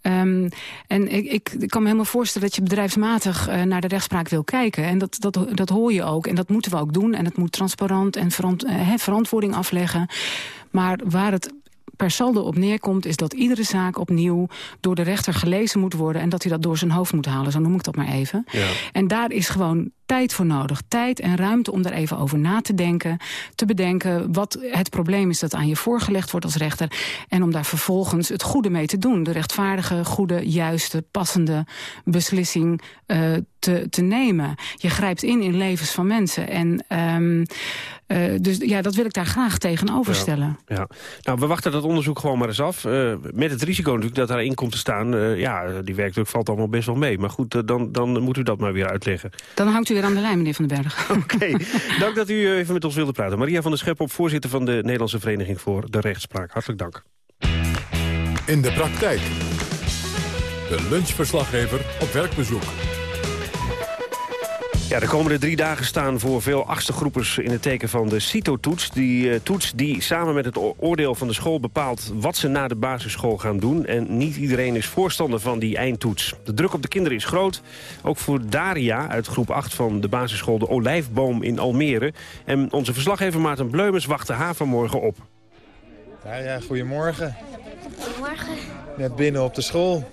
Ehm, en ik, ik, ik kan me helemaal voorstellen dat je bedrijfsmatig eh, naar de rechtspraak wil kijken. En dat, dat, dat hoor je ook. En dat moeten we ook doen. En het moet transparant en verant, eh, verantwoording afleggen. Maar waar het per saldo op neerkomt... is dat iedere zaak opnieuw door de rechter gelezen moet worden... en dat hij dat door zijn hoofd moet halen, zo noem ik dat maar even. Ja. En daar is gewoon tijd voor nodig. Tijd en ruimte om daar even over na te denken. Te bedenken wat het probleem is dat aan je voorgelegd wordt als rechter. En om daar vervolgens het goede mee te doen. De rechtvaardige, goede, juiste, passende beslissing uh, te, te nemen. Je grijpt in in levens van mensen. En um, uh, dus ja, dat wil ik daar graag tegenover stellen. Ja, ja. Nou, we wachten dat onderzoek gewoon maar eens af. Uh, met het risico natuurlijk dat daarin komt te staan. Ja, die werkdruk valt allemaal best wel mee. Maar goed, dan, dan moet u dat maar weer uitleggen. Dan hangt u weer aan de lijn, meneer Van den Berg. Oké, okay. dank dat u even met ons wilde praten. Maria van der Schep op voorzitter van de Nederlandse Vereniging voor de Rechtspraak. Hartelijk dank. In de praktijk. De lunchverslaggever op werkbezoek. Ja, de komende drie dagen staan voor veel achtergroepers in het teken van de CITO-toets. Die uh, toets die samen met het oordeel van de school bepaalt wat ze na de basisschool gaan doen. En niet iedereen is voorstander van die eindtoets. De druk op de kinderen is groot. Ook voor Daria uit groep 8 van de basisschool De Olijfboom in Almere. En onze verslaggever Maarten Bleumers wachtte haar vanmorgen op. Daria, goedemorgen. Goedemorgen. Net binnen op de school.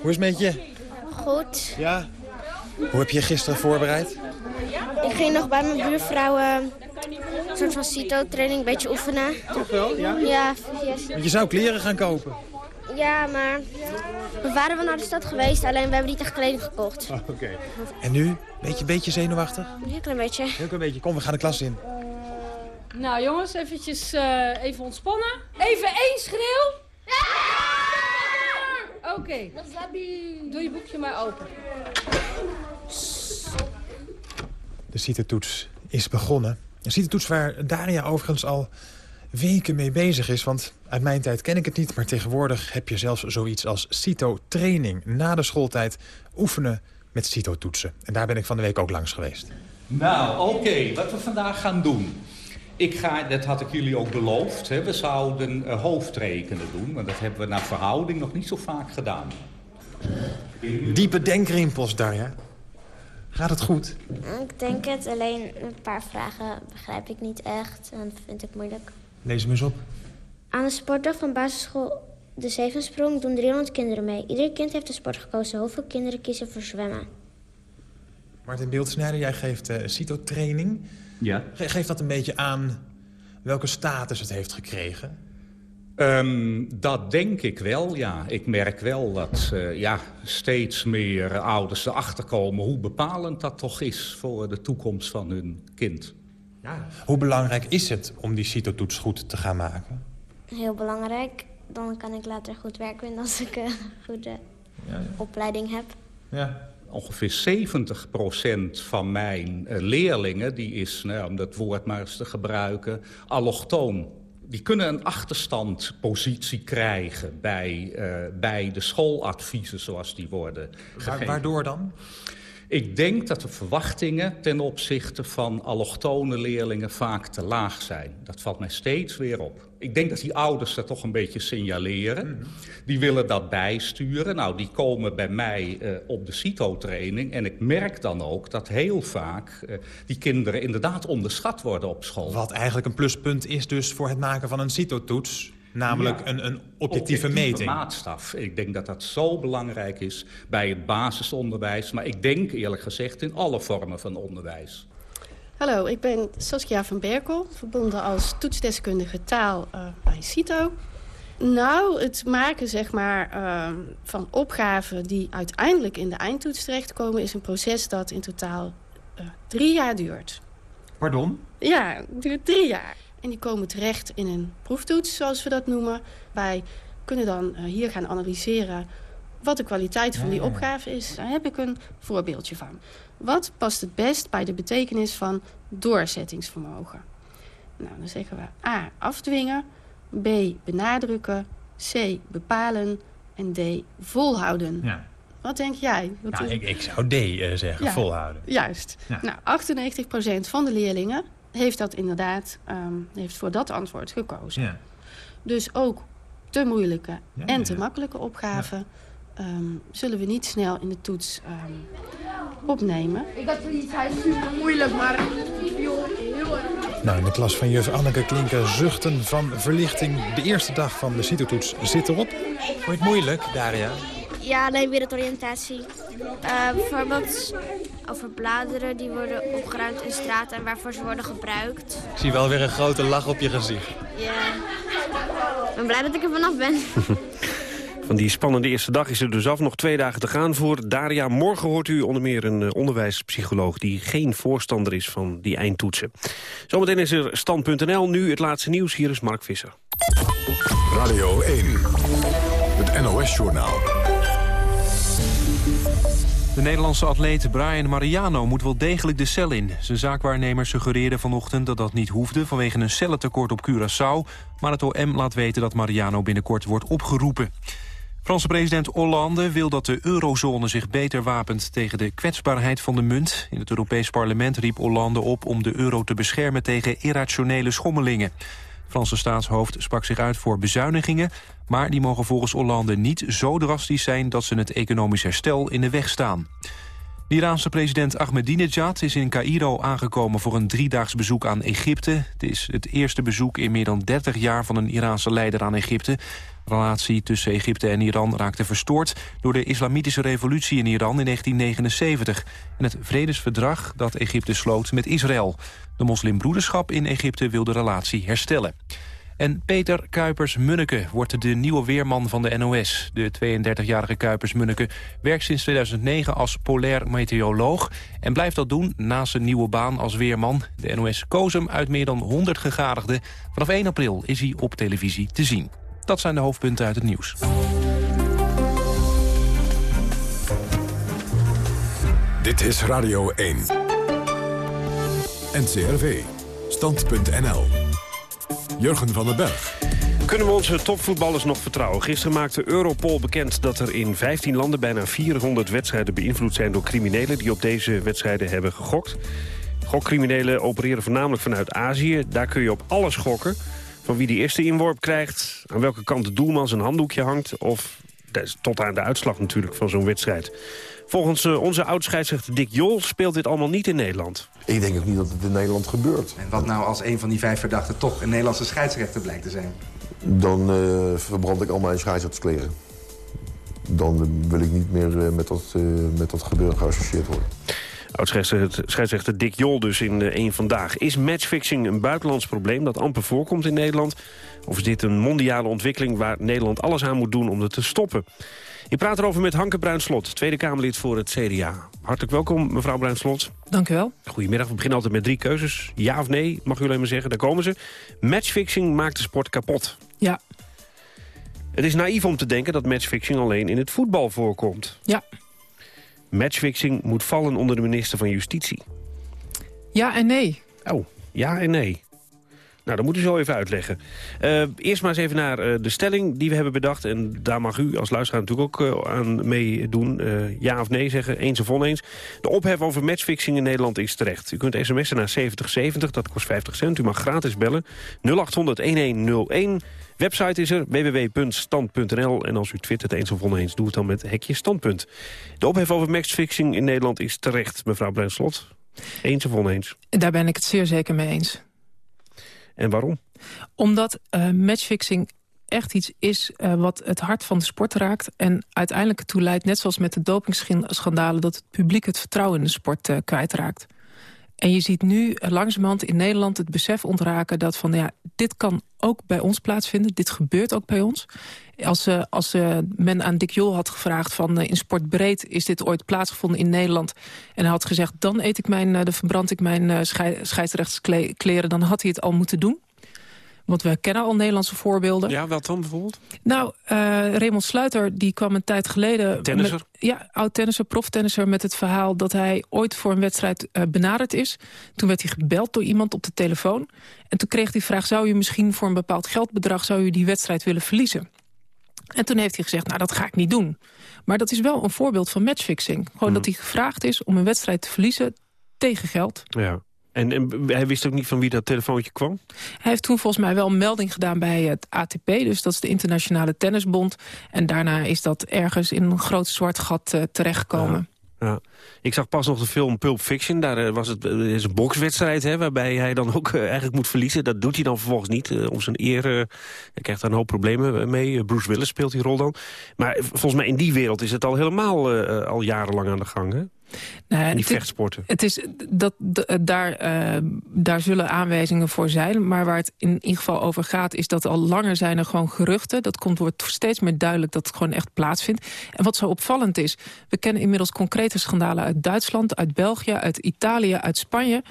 Hoe is het met je? Goed. Ja? Hoe heb je gisteren voorbereid? Ik ging nog bij mijn buurvrouw uh, een soort van CITO-training een beetje oefenen. Toch wel, ja? Ja, yes. Want je zou kleren gaan kopen. Ja, maar we waren wel naar de stad geweest, alleen we hebben niet echt kleding gekocht. Oh, Oké. Okay. En nu? Beetje, beetje zenuwachtig? Een heel klein beetje. Heel klein beetje. Kom, we gaan de klas in. Nou jongens, eventjes uh, even ontspannen. Even één schreeuw. Ja! Oké. Okay. Doe je boekje maar open. De CITO-toets is begonnen. Een CITO-toets waar Daria overigens al weken mee bezig is. Want uit mijn tijd ken ik het niet, maar tegenwoordig heb je zelfs zoiets als CITO-training. Na de schooltijd oefenen met CITO-toetsen. En daar ben ik van de week ook langs geweest. Nou, oké, okay, wat we vandaag gaan doen. Ik ga, dat had ik jullie ook beloofd, hè, we zouden uh, hoofdrekenen doen. Want dat hebben we naar verhouding nog niet zo vaak gedaan. Diepe denkrimpels, Darja. Gaat het goed? Ik denk het, alleen een paar vragen begrijp ik niet echt en vind ik moeilijk. Lees hem eens op. Aan de sportdag van basisschool De Zevensprong doen 300 kinderen mee. Ieder kind heeft een sport gekozen. Hoeveel kinderen kiezen voor zwemmen? Martin Beeldsnijder, jij geeft uh, CITO-training. Ja. Ge geeft dat een beetje aan welke status het heeft gekregen? Um, dat denk ik wel, ja. Ik merk wel dat uh, ja, steeds meer ouders erachter komen... hoe bepalend dat toch is voor de toekomst van hun kind. Ja. Hoe belangrijk is het om die CITO-toets goed te gaan maken? Heel belangrijk. Dan kan ik later goed werk vinden als ik een goede ja, ja. opleiding heb. Ja. Ongeveer 70% van mijn uh, leerlingen, die is, nou, om dat woord maar eens te gebruiken, allochtoon. Die kunnen een achterstandpositie krijgen bij, uh, bij de schooladviezen zoals die worden gegeven. Waardoor dan? Ik denk dat de verwachtingen ten opzichte van allochtone leerlingen vaak te laag zijn. Dat valt mij steeds weer op. Ik denk dat die ouders dat toch een beetje signaleren. Mm. Die willen dat bijsturen. Nou, die komen bij mij uh, op de CITO-training. En ik merk dan ook dat heel vaak uh, die kinderen inderdaad onderschat worden op school. Wat eigenlijk een pluspunt is dus voor het maken van een CITO-toets. Namelijk ja, een, een objectieve, objectieve meting. maatstaf. Ik denk dat dat zo belangrijk is bij het basisonderwijs. Maar ik denk eerlijk gezegd in alle vormen van onderwijs. Hallo, ik ben Saskia van Berkel, verbonden als toetsdeskundige taal uh, bij CITO. Nou, het maken zeg maar, uh, van opgaven die uiteindelijk in de eindtoets terechtkomen... is een proces dat in totaal uh, drie jaar duurt. Pardon? Ja, het duurt drie jaar. En die komen terecht in een proeftoets, zoals we dat noemen. Wij kunnen dan uh, hier gaan analyseren wat de kwaliteit van die opgave is. Daar heb ik een voorbeeldje van. Wat past het best bij de betekenis van doorzettingsvermogen? Nou, dan zeggen we A, afdwingen. B, benadrukken. C, bepalen. En D, volhouden. Ja. Wat denk jij? Wat ik, ik, zou D uh, zeggen, ja, volhouden. Juist. Nou, 98% van de leerlingen heeft dat inderdaad um, heeft voor dat antwoord gekozen. Ja. Dus ook te moeilijke ja, en te makkelijke opgaven... Um, zullen we niet snel in de toets um, opnemen. Ik had zoiets, hij is super moeilijk, maar heel erg. Nou, in de klas van juf Anneke klinken zuchten van verlichting. De eerste dag van de CITO-toets zit erop. Vond je het moeilijk, Daria? Ja, nee, wereldoriëntatie. Uh, bijvoorbeeld over bladeren die worden opgeruimd in straat en waarvoor ze worden gebruikt. Ik zie wel weer een grote lach op je gezicht. Ja, ik ben blij dat ik er vanaf ben. Van die spannende eerste dag is er dus af. Nog twee dagen te gaan voor Daria. Morgen hoort u onder meer een onderwijspsycholoog... die geen voorstander is van die eindtoetsen. Zometeen is er stand.nl. Nu het laatste nieuws. Hier is Mark Visser. Radio 1. Het NOS-journaal. De Nederlandse atleet Brian Mariano moet wel degelijk de cel in. Zijn zaakwaarnemer suggereerde vanochtend dat dat niet hoefde... vanwege een cellentekort op Curaçao. Maar het OM laat weten dat Mariano binnenkort wordt opgeroepen. Franse president Hollande wil dat de eurozone zich beter wapent tegen de kwetsbaarheid van de munt. In het Europees Parlement riep Hollande op om de euro te beschermen tegen irrationele schommelingen. Franse staatshoofd sprak zich uit voor bezuinigingen... maar die mogen volgens Hollande niet zo drastisch zijn... dat ze het economisch herstel in de weg staan. De Iraanse president Ahmadinejad is in Cairo aangekomen... voor een driedaags bezoek aan Egypte. Het is het eerste bezoek in meer dan 30 jaar van een Iraanse leider aan Egypte. De relatie tussen Egypte en Iran raakte verstoord... door de islamitische revolutie in Iran in 1979... en het vredesverdrag dat Egypte sloot met Israël. De moslimbroederschap in Egypte wil de relatie herstellen. En Peter Kuipers-Munneke wordt de nieuwe weerman van de NOS. De 32-jarige Kuipers-Munneke werkt sinds 2009 als polair meteoroloog... en blijft dat doen naast zijn nieuwe baan als weerman. De NOS koos hem uit meer dan 100 gegadigden. Vanaf 1 april is hij op televisie te zien. Dat zijn de hoofdpunten uit het nieuws. Dit is Radio 1. NCRV. Stand.nl. Jurgen van den Berg. Kunnen we onze topvoetballers nog vertrouwen? Gisteren maakte Europol bekend dat er in 15 landen bijna 400 wedstrijden beïnvloed zijn door criminelen die op deze wedstrijden hebben gegokt. Gokcriminelen opereren voornamelijk vanuit Azië. Daar kun je op alles gokken. Van wie die eerste inworp krijgt, aan welke kant de doelman zijn handdoekje hangt... of tot aan de uitslag natuurlijk van zo'n wedstrijd. Volgens uh, onze oud-scheidsrechter Dick Jol speelt dit allemaal niet in Nederland. Ik denk ook niet dat het in Nederland gebeurt. En wat nou als een van die vijf verdachten toch een Nederlandse scheidsrechter blijkt te zijn? Dan uh, verbrand ik al mijn scheidsrechterskleren. Dan wil ik niet meer uh, met, dat, met dat gebeuren geassocieerd worden. Oud-scheidsrechter Dick Jol dus in één Vandaag. Is matchfixing een buitenlands probleem dat amper voorkomt in Nederland? Of is dit een mondiale ontwikkeling waar Nederland alles aan moet doen om het te stoppen? Ik praat erover met Hanke Bruinslot, Tweede Kamerlid voor het CDA. Hartelijk welkom, mevrouw Bruinslot. Dank u wel. Goedemiddag, we beginnen altijd met drie keuzes. Ja of nee, mag u alleen maar zeggen, daar komen ze. Matchfixing maakt de sport kapot. Ja. Het is naïef om te denken dat matchfixing alleen in het voetbal voorkomt. Ja. Matchfixing moet vallen onder de minister van Justitie. Ja en nee. Oh, ja en nee. Nou, dat moet u zo even uitleggen. Uh, eerst maar eens even naar uh, de stelling die we hebben bedacht. En daar mag u als luisteraar natuurlijk ook uh, aan meedoen. ja of nee zeggen, eens of oneens. De ophef over matchfixing in Nederland is terecht. U kunt sms'en naar 7070, dat kost 50 cent. U mag gratis bellen. 0800-1101. Website is er, www.stand.nl. En als u twittert eens of oneens, doe het dan met hekje standpunt. De ophef over matchfixing in Nederland is terecht, mevrouw Bruinslot. Eens of oneens? Daar ben ik het zeer zeker mee eens. En waarom? Omdat uh, matchfixing echt iets is uh, wat het hart van de sport raakt... en uiteindelijk ertoe leidt, net zoals met de dopingschandalen... dat het publiek het vertrouwen in de sport uh, kwijtraakt. En je ziet nu langzamerhand in Nederland het besef ontraken... dat van ja, dit kan ook bij ons plaatsvinden, dit gebeurt ook bij ons. Als, uh, als uh, men aan Dick Jol had gevraagd van uh, in sportbreed... is dit ooit plaatsgevonden in Nederland... en hij had gezegd, dan, eet ik mijn, dan verbrand ik mijn schei scheidsrechtskleren... dan had hij het al moeten doen. Want we kennen al Nederlandse voorbeelden. Ja, wat dan bijvoorbeeld? Nou, uh, Raymond Sluiter die kwam een tijd geleden... Tennisser? Met, ja, oud-tennisser, proftennisser... met het verhaal dat hij ooit voor een wedstrijd uh, benaderd is. Toen werd hij gebeld door iemand op de telefoon. En toen kreeg hij de vraag... zou je misschien voor een bepaald geldbedrag... zou je die wedstrijd willen verliezen? En toen heeft hij gezegd, nou dat ga ik niet doen. Maar dat is wel een voorbeeld van matchfixing. Gewoon hmm. dat hij gevraagd is om een wedstrijd te verliezen tegen geld. Ja. En, en, hij wist ook niet van wie dat telefoontje kwam? Hij heeft toen volgens mij wel een melding gedaan bij het ATP. Dus dat is de Internationale Tennisbond. En daarna is dat ergens in een groot zwart gat uh, terechtgekomen. Ja. Ja. Ik zag pas nog de film Pulp Fiction. Daar uh, was het uh, is een bokswedstrijd hè, waarbij hij dan ook uh, eigenlijk moet verliezen. Dat doet hij dan vervolgens niet. om zijn eer hij krijgt daar een hoop problemen mee. Bruce Willis speelt die rol dan. Maar volgens mij in die wereld is het al helemaal al jarenlang aan de gang. Hè? Nou, die vechtsporten. Het is, dat, daar, uh, daar zullen aanwijzingen voor zijn. Maar waar het in ieder geval over gaat... is dat al langer zijn er gewoon geruchten. Dat komt, wordt steeds meer duidelijk dat het gewoon echt plaatsvindt. En wat zo opvallend is... we kennen inmiddels concrete schandalen uit Duitsland... uit België, uit Italië, uit Spanje...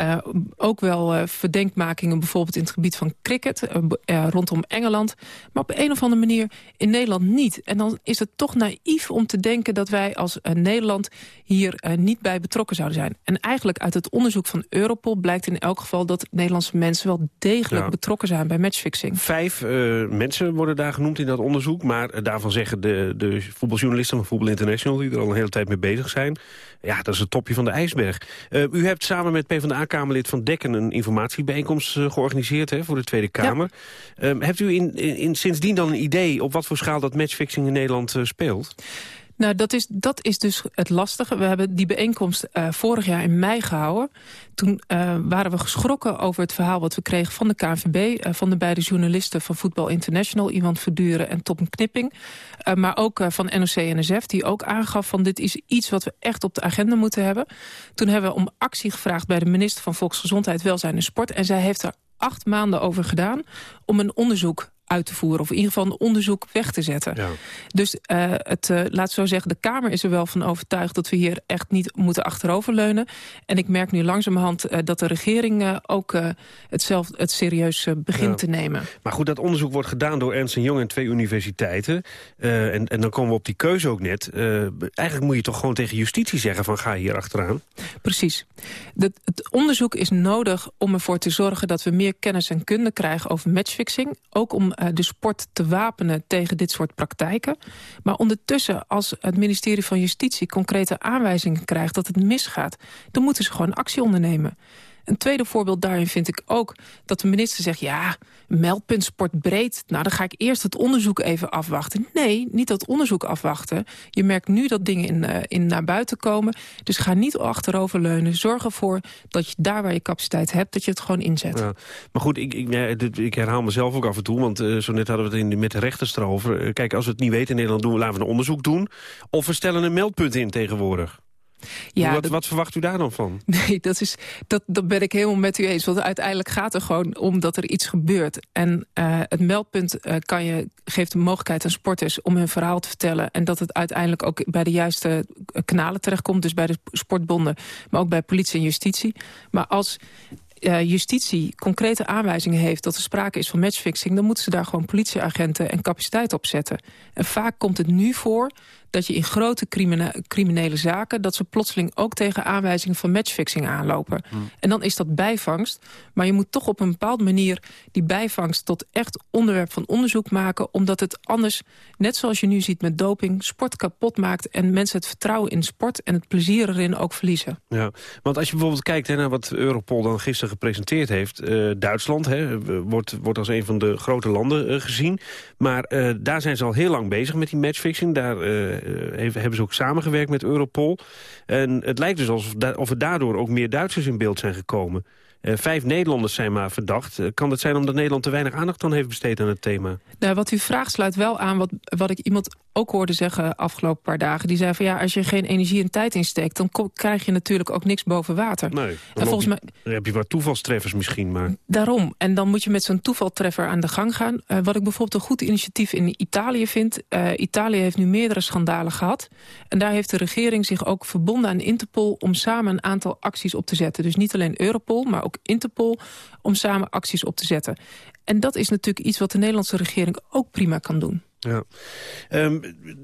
Uh, ook wel uh, verdenkmakingen bijvoorbeeld in het gebied van cricket... Uh, rondom Engeland. Maar op een of andere manier in Nederland niet. En dan is het toch naïef om te denken dat wij als Nederland... hier niet bij betrokken zouden zijn. En eigenlijk uit het onderzoek van Europol blijkt in elk geval... dat Nederlandse mensen wel degelijk ja. betrokken zijn bij matchfixing. Vijf mensen worden daar genoemd in dat onderzoek. Maar daarvan zeggen de, de voetbaljournalisten van Voetbal International... die er al een hele tijd mee bezig zijn... ja, dat is het topje van de ijsberg. u hebt samen met PvdA Kamerlid van Dekken een informatiebijeenkomst uh, georganiseerd hè, voor de Tweede Kamer. Ja. Um, hebt u in, in, in, sindsdien dan een idee op wat voor schaal dat matchfixing in Nederland uh, speelt? Nou, dat is, dat is dus het lastige. We hebben die bijeenkomst uh, vorig jaar in mei gehouden. Toen uh, waren we geschrokken over het verhaal wat we kregen van de KNVB... Uh, van de beide journalisten van Voetbal International... Iwan Verduren en Tom Knipping. maar ook van NOC-NSF, die ook aangaf van dit is iets... wat we echt op de agenda moeten hebben. Toen hebben we om actie gevraagd bij de minister van Volksgezondheid, Welzijn en Sport. En zij heeft er acht maanden over gedaan om een onderzoek uit te voeren. Of in ieder geval een onderzoek weg te zetten. Ja. Dus uh, het, uh, laat zo zeggen, de Kamer is er wel van overtuigd... dat we hier echt niet moeten achteroverleunen. En ik merk nu langzamerhand uh, dat de regering ook het, zelf, het serieus begint ja. te nemen. Maar goed, dat onderzoek wordt gedaan door Ernst Jong en twee universiteiten. en, en dan komen we op die keuze ook net. eigenlijk moet je toch gewoon tegen justitie zeggen van ga hier achteraan. Precies. Het onderzoek is nodig om ervoor te zorgen... dat we meer kennis en kunde krijgen over matchfixing. Ook om de sport te wapenen tegen dit soort praktijken. Maar ondertussen, als het ministerie van Justitie concrete aanwijzingen krijgt dat het misgaat, dan moeten ze gewoon actie ondernemen. Een tweede voorbeeld daarin vind ik ook dat de minister zegt... ja, meldpunt sport breed, nou dan ga ik eerst het onderzoek even afwachten. Nee, niet dat onderzoek afwachten. Je merkt nu dat dingen in, uh, in naar buiten komen. Dus ga niet achteroverleunen. Zorg ervoor dat je daar waar je capaciteit hebt, dat je het gewoon inzet. Ja, maar goed, ik, ik, ik, herhaal mezelf ook af en toe, want uh, zo net hadden we het in, met de rechters erover. Kijk, als we het niet weten in Nederland doen, laten we een onderzoek doen. Of we stellen een meldpunt in tegenwoordig. Ja, wat, dat- wat verwacht u daar dan van? Nee, dat, is, dat, dat ben ik helemaal met u eens. Want uiteindelijk gaat het gewoon om dat er iets gebeurt. En eh, het meldpunt eh, kan je, geeft de mogelijkheid aan sporters om hun verhaal te vertellen. En dat het uiteindelijk ook bij de juiste eh, kanalen terechtkomt. Dus bij de sportbonden, maar ook bij politie en justitie. Maar als justitie concrete aanwijzingen heeft dat er sprake is van matchfixing... dan moeten ze daar gewoon politieagenten en capaciteit op zetten. En vaak komt het nu voor dat je in grote crimine- criminele zaken... dat ze plotseling ook tegen aanwijzingen van matchfixing aanlopen. En dan is dat bijvangst. Maar je moet toch op een bepaalde manier die bijvangst... tot echt onderwerp van onderzoek maken... omdat het anders, net zoals je nu ziet met doping... sport kapot maakt en mensen het vertrouwen in sport... en het plezier erin ook verliezen. Ja, want als je bijvoorbeeld kijkt hè, naar wat Europol dan gisteren gepresenteerd heeft... eh, Duitsland hè, wordt, wordt als een van de grote landen eh, gezien. Maar eh, daar zijn ze al heel lang bezig met die matchfixing. Daar even, hebben ze ook samengewerkt met Europol. En het lijkt dus alsof of er daardoor ook meer Duitsers in beeld zijn gekomen. Eh, vijf Nederlanders zijn maar verdacht. Eh, kan het zijn omdat Nederland te weinig aandacht dan heeft besteed aan het thema? Nou, wat u vraagt sluit wel aan wat, wat ik iemand ook hoorde zeggen afgelopen paar dagen. Die zei van ja, als je geen energie en tijd insteekt... dan kom- krijg je natuurlijk ook niks boven water. Nee, en volgens mij, Dan heb je wat toevalstreffers misschien, maar... Daarom. En dan moet je met zo'n toevaltreffer aan de gang gaan. Eh, wat ik bijvoorbeeld een goed initiatief in Italië vind. Italië heeft nu meerdere schandalen gehad. En daar heeft de regering zich ook verbonden aan Interpol... om samen een aantal acties op te zetten. Dus niet alleen Europol, maar ook Interpol... om samen acties op te zetten. En dat is natuurlijk iets wat de Nederlandse regering ook prima kan doen. Ja. Ehm,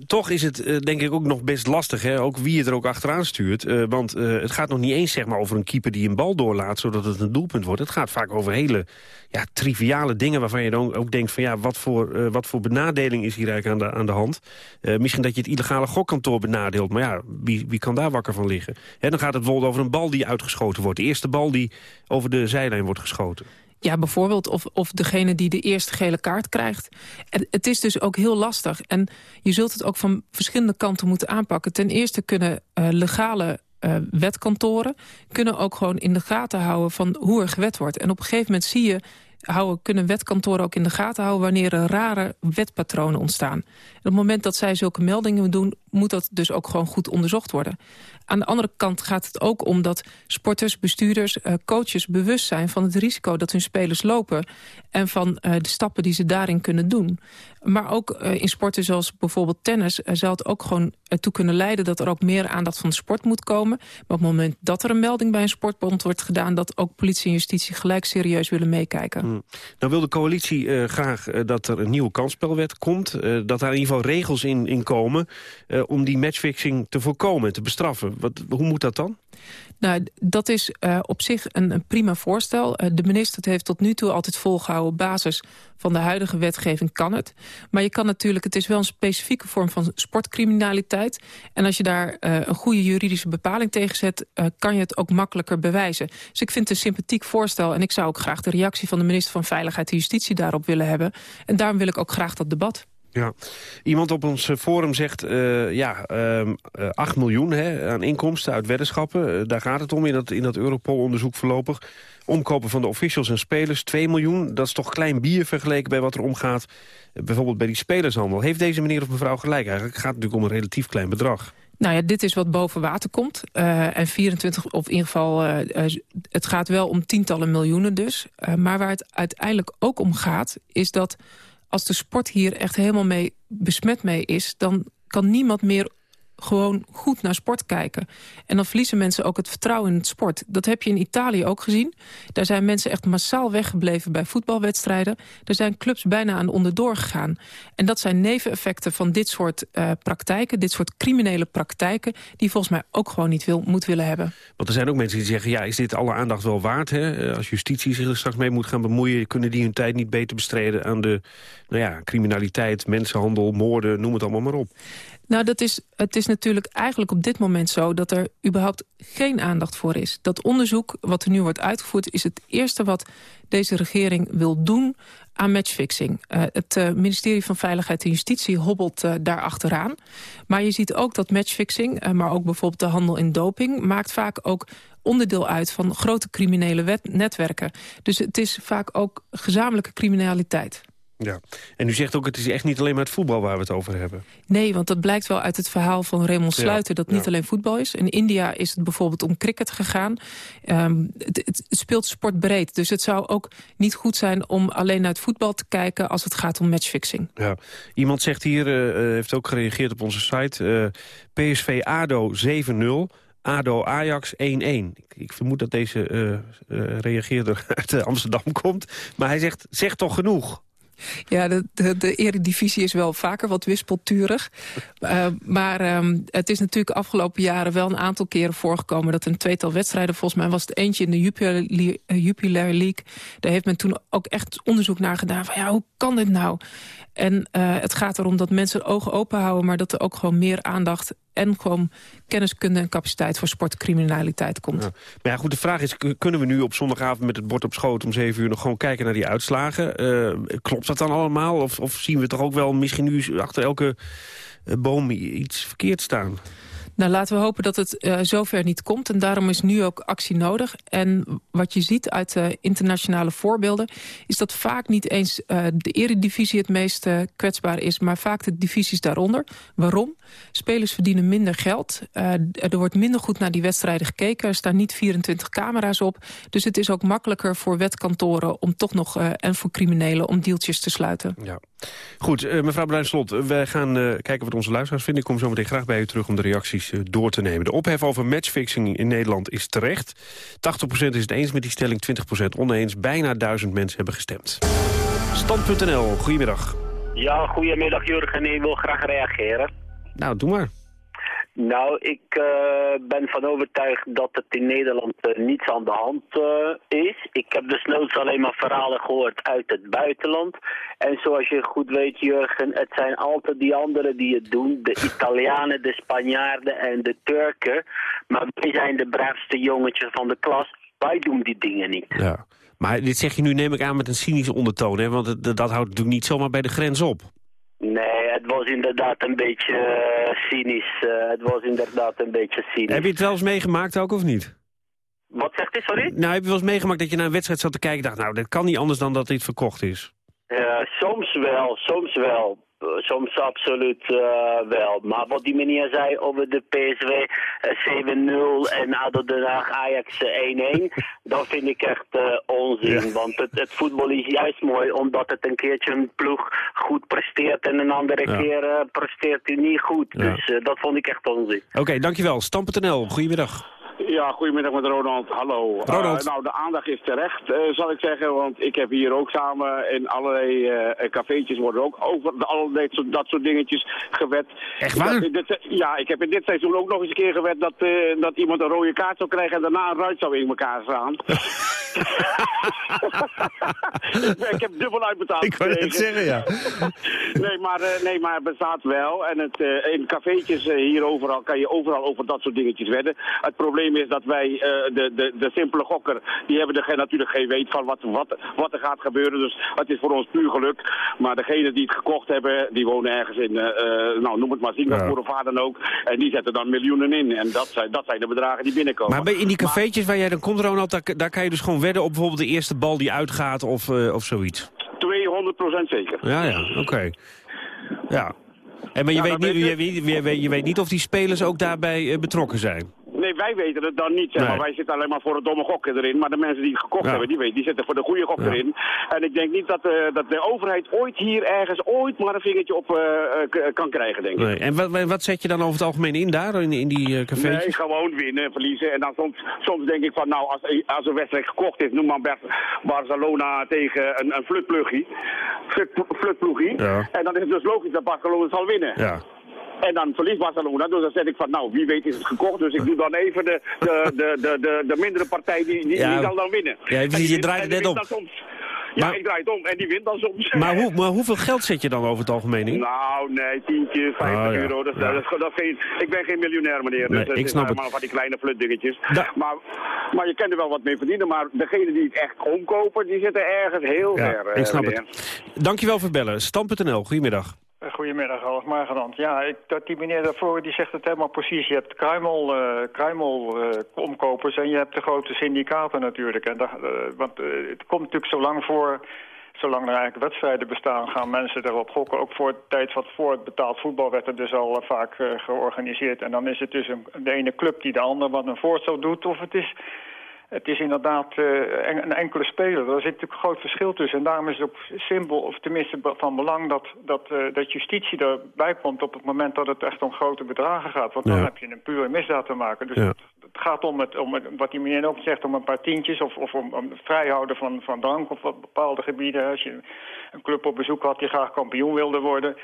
toch is het eh, denk ik ook nog best lastig, hè? ook wie je er ook achteraan stuurt. Eh, want eh, het gaat nog niet eens zeg maar, over een keeper die een bal doorlaat... zodat het een doelpunt wordt. Het gaat vaak over hele ja, triviale dingen waarvan je dan ook denkt... van ja, wat voor, wat voor benadeling is hier eigenlijk aan de, aan de hand? Misschien dat je het illegale gokkantoor benadeelt. Maar ja, wie, wie kan daar wakker van liggen? Hè, dan gaat het bijvoorbeeld over een bal die uitgeschoten wordt. De eerste bal die over de zijlijn wordt geschoten. Ja, bijvoorbeeld of, of degene die de eerste gele kaart krijgt. Het is dus ook heel lastig. En je zult het ook van verschillende kanten moeten aanpakken. Ten eerste kunnen eh, legale eh, wetkantoren... kunnen ook gewoon in de gaten houden van hoe er gewet wordt. En op een gegeven moment zie je... Houden, kunnen wetkantoren ook in de gaten houden... wanneer er rare wetpatronen ontstaan. Op het moment dat zij zulke meldingen doen... moet dat dus ook gewoon goed onderzocht worden. Aan de andere kant gaat het ook om dat sporters, bestuurders, eh, coaches bewust zijn van het risico dat hun spelers lopen en van eh, de stappen die ze daarin kunnen doen. Maar ook eh, in sporten zoals bijvoorbeeld tennis zal het ook gewoon ertoe kunnen leiden dat er ook meer aandacht van de sport moet komen. Maar op het moment dat er een melding bij een sportbond wordt gedaan, dat ook politie en justitie gelijk serieus willen meekijken. Nou wil de coalitie graag dat er een nieuwe kansspelwet komt. dat daar in ieder geval regels in, in komen eh, om die matchfixing te voorkomen en te bestraffen. Wat, hoe moet dat dan? Nou, dat is eh, op zich een, een prima voorstel. Eh, de minister heeft tot nu toe altijd volgehouden... op basis van de huidige wetgeving kan het. Maar je kan natuurlijk, het is wel een specifieke vorm van sportcriminaliteit. En als je daar een goede juridische bepaling tegen zet... kan je het ook makkelijker bewijzen. Dus ik vind het een sympathiek voorstel... en ik zou ook graag de reactie van de minister van Veiligheid en Justitie daarop willen hebben. En daarom wil ik ook graag dat debat. Ja, iemand op ons forum zegt eh, ja, ehm, eh, 8 miljoen hè, aan inkomsten uit weddenschappen. Eh, daar gaat het om in dat, in dat Europol-onderzoek voorlopig. Omkopen van de officials en spelers, 2 miljoen. Dat is toch klein bier vergeleken bij wat er omgaat. bijvoorbeeld bij die spelershandel. Heeft deze meneer of mevrouw gelijk eigenlijk? Het gaat natuurlijk om een relatief klein bedrag. Nou ja, dit is wat boven water komt. En 24, of in ieder geval, het gaat wel om tientallen miljoenen dus. Maar waar het uiteindelijk ook om gaat, is dat als de sport hier echt helemaal mee besmet mee is... dan kan niemand meer gewoon goed naar sport kijken. En dan verliezen mensen ook het vertrouwen in het sport. Dat heb je in Italië ook gezien. Daar zijn mensen echt massaal weggebleven bij voetbalwedstrijden. Er zijn clubs bijna aan onderdoor gegaan. En dat zijn neveneffecten van dit soort eh, praktijken... dit soort criminele praktijken... die volgens mij ook gewoon niet wil, moet willen hebben. Want er zijn ook mensen die zeggen, ja, is dit alle aandacht wel waard? Hè? Eh, Als justitie zich er straks mee moet gaan bemoeien... kunnen die hun tijd niet beter bestrijden aan de nou ja, criminaliteit, mensenhandel, moorden, noem het allemaal maar op. Nou, dat is, het is natuurlijk eigenlijk op dit moment zo... dat er überhaupt geen aandacht voor is. Dat onderzoek wat er nu wordt uitgevoerd... is het eerste wat deze regering wil doen aan matchfixing. Uh, het uh, ministerie van Veiligheid en Justitie hobbelt uh, daar achteraan. Maar je ziet ook dat matchfixing, maar ook bijvoorbeeld de handel in doping... maakt vaak ook onderdeel uit van grote criminele netwerken. Dus het is vaak ook gezamenlijke criminaliteit. Ja. En u zegt ook, het is echt niet alleen maar het voetbal waar we het over hebben. Nee, want dat blijkt wel uit het verhaal van Raymond Ja, Sluiter... dat niet ja. alleen voetbal is. In India is het bijvoorbeeld om cricket gegaan. Ehm, het, het speelt sportbreed. Dus het zou ook niet goed zijn om alleen naar het voetbal te kijken... als het gaat om matchfixing. Ja. Iemand zegt hier, eh, heeft ook gereageerd op onze site... eh, PSV ADO 7-0, ADO Ajax 1-1. Ik, vermoed dat deze eh, reageerder uit Amsterdam komt. Maar hij zegt, zeg toch genoeg? Ja, de, de, de eredivisie is wel vaker wat wispelturig. Uh, maar um, het is natuurlijk afgelopen jaren wel een aantal keren voorgekomen... dat een tweetal wedstrijden, volgens mij was het eentje in de Jupiler, uh, Jupiler League... daar heeft men toen ook echt onderzoek naar gedaan van ja, hoe kan dit nou? En uh, het gaat erom dat mensen ogen open houden... maar dat er ook gewoon meer aandacht en gewoon kenniskunde en capaciteit voor sportcriminaliteit komt. Ja. Maar ja, goed, de vraag is, kunnen we nu op zondagavond met het bord op schoot om 7 uur nog gewoon kijken naar die uitslagen? Uh, klopt dat dan allemaal? Of, of zien we toch ook wel misschien nu achter elke uh, boom iets verkeerd staan? Nou, laten we hopen dat het uh, zover niet komt. En daarom is nu ook actie nodig. En wat je ziet uit uh, internationale voorbeelden... is dat vaak niet eens uh, de eredivisie het meest kwetsbaar is... maar vaak de divisies daaronder. Waarom? Spelers verdienen minder geld. er wordt minder goed naar die wedstrijden gekeken. Er staan niet 24 camera's op. Dus het is ook makkelijker voor wetkantoren... om toch nog, en voor criminelen, om deeltjes te sluiten. Ja. Goed, mevrouw Bruinslot, wij gaan kijken wat onze luisteraars vinden. Ik kom zo meteen graag bij u terug om de reacties door te nemen. De ophef over matchfixing in Nederland is terecht. 80% is het eens met die stelling, 20% oneens. Bijna duizend mensen hebben gestemd. Stand.nl, goedemiddag. Ja, goedemiddag Jurgen. Ik wil graag reageren. Nou, doe maar. Nou, ik uh, ben van overtuigd dat het in Nederland uh, niets aan de hand uh, is. Ik heb desnoods alleen maar verhalen gehoord uit het buitenland. En zoals je goed weet, Jurgen, het zijn altijd die anderen die het doen. De Italianen, de Spanjaarden en de Turken. Maar wij zijn de braafste jongetjes van de klas. Wij doen die dingen niet. Ja. Maar dit zeg je nu, neem ik aan, met een cynische ondertoon. Hè? Want het, dat houdt natuurlijk niet zomaar bij de grens op. Nee, het was inderdaad een beetje uh, cynisch. Uh, het was inderdaad een beetje cynisch. Heb je het wel eens meegemaakt ook, of niet? Wat zegt u, sorry? Nou, heb je wel eens meegemaakt dat je naar een wedstrijd zat te kijken... dacht, nou, dat kan niet anders dan dat dit verkocht is? Uh, soms wel, soms wel. Soms absoluut uh, wel. Maar wat die meneer zei over de PSW uh, 7-0 en ADO Den Haag Ajax 1-1, dat vind ik echt onzin. Ja. Want het, het, voetbal is juist mooi omdat het een keertje een ploeg goed presteert en een andere ja. keer uh, presteert hij niet goed. Dus uh, dat vond ik echt onzin. Oké, okay, dankjewel. Stam.nl, goedemiddag. Ja, goedemiddag met Ronald. Hallo. Ronald. Uh, nou, de aandacht is terecht, uh, zal ik zeggen. Want ik heb hier ook samen in allerlei uh, cafeetjes worden ook over allerlei dat, dat soort dingetjes gewet. Echt waar? Dit, ja, ik heb in dit seizoen ook nog eens een keer gewet dat, dat iemand een rode kaart zou krijgen en daarna een ruit zou in elkaar slaan. ik heb dubbel uitbetaald. Ik wou het zeggen, ja. nee, maar, nee, maar het bestaat wel. En het, in cafeetjes hier overal kan je overal over dat soort dingetjes wedden. Het probleem is dat wij, uh, de, de, de simpele gokker, die hebben er natuurlijk geen weet van wat, wat, wat er gaat gebeuren. Dus het is voor ons puur geluk. Maar degenen die het gekocht hebben, die wonen ergens in, uh, nou noem het maar Singapore of waar dan ook. En die zetten dan miljoenen in. En dat zijn, dat zijn de bedragen die binnenkomen. Maar in die cafeetjes waar jij dan komt, Ronald, daar, daar kan je dus gewoon wedden op bijvoorbeeld de eerste bal die uitgaat of, of zoiets? 200% zeker. Ja, ja, oké. Okay. Ja. En, maar je, ja, weet niet, je, je, je weet niet of die spelers ook daarbij betrokken zijn? Nee, wij weten het dan niet. Zeg maar. Nee. Wij zitten alleen maar voor het domme gokken erin. Maar de mensen die het gekocht Ja. hebben, die, weten, die zitten voor de goede gok erin. En ik denk niet dat, eh, dat de overheid ooit hier ergens ooit maar een vingertje op eh, eh, kan krijgen, denk ik. Nee. En wat, wat zet je dan over het algemeen in daar, in, in die cafeetjes? Nee, gewoon winnen, verliezen. En dan soms, soms denk ik van, nou, als, als een wedstrijd gekocht is, noem maar Bar- Barcelona tegen een, een flutploegie. Flut, flutploegie. Ja. En dan is het dus logisch dat Barcelona zal winnen. Ja. En dan verliest Barcelona, dus dan zeg ik van, nou, wie weet is het gekocht. Dus ik doe dan even de, de, de, de, de, de mindere partij, die, die, Ja. die zal dan winnen. Ja, je draait het net om. Ja, Maar- ik draai het om en die wint dan soms. Maar, hoe, maar hoeveel geld zet je dan over het algemeen in? Nou, nee, tientje, 50 Oh, ja. euro. Dat, Ja. dat, is- dat is geen, ik ben geen miljonair, meneer. Nee, dus ik is snap het. allemaal van die kleine flutdingetjes. Maar, maar je kan er wel wat mee verdienen. Maar degene die het echt omkopen, die zitten ergens heel Ja, ver. eh, ik snap meneer. het. Dankjewel voor het bellen. Stam.nl, goedemiddag. Eh, Goedemiddag, Half Margenand. Ja, ik, dat die meneer daarvoor die zegt het helemaal precies. Je hebt kruimel, eh, kruimel eh, en je hebt de grote syndicaten natuurlijk. En eh, want het komt natuurlijk zo lang voor zolang er eigenlijk wedstrijden bestaan, gaan mensen erop gokken. Ook voor de tijd wat voor het betaald voetbal werd er dus al vaak georganiseerd. En dan is het dus een, de ene club die de ander wat een voorstel doet, of het is... Het is inderdaad uh, een enkele speler. Daar zit natuurlijk een groot verschil tussen. En daarom is het ook simpel, of tenminste van belang... dat, dat, uh, dat justitie erbij komt op het moment dat het echt om grote bedragen gaat. Want dan Ja. heb je een pure misdaad te maken. Dus Ja. het, het gaat om, het, om het, wat die meneer ook zegt, om een paar tientjes... of, of om, om het vrijhouden van, van drank op bepaalde gebieden. Als je een club op bezoek had die graag kampioen wilde worden...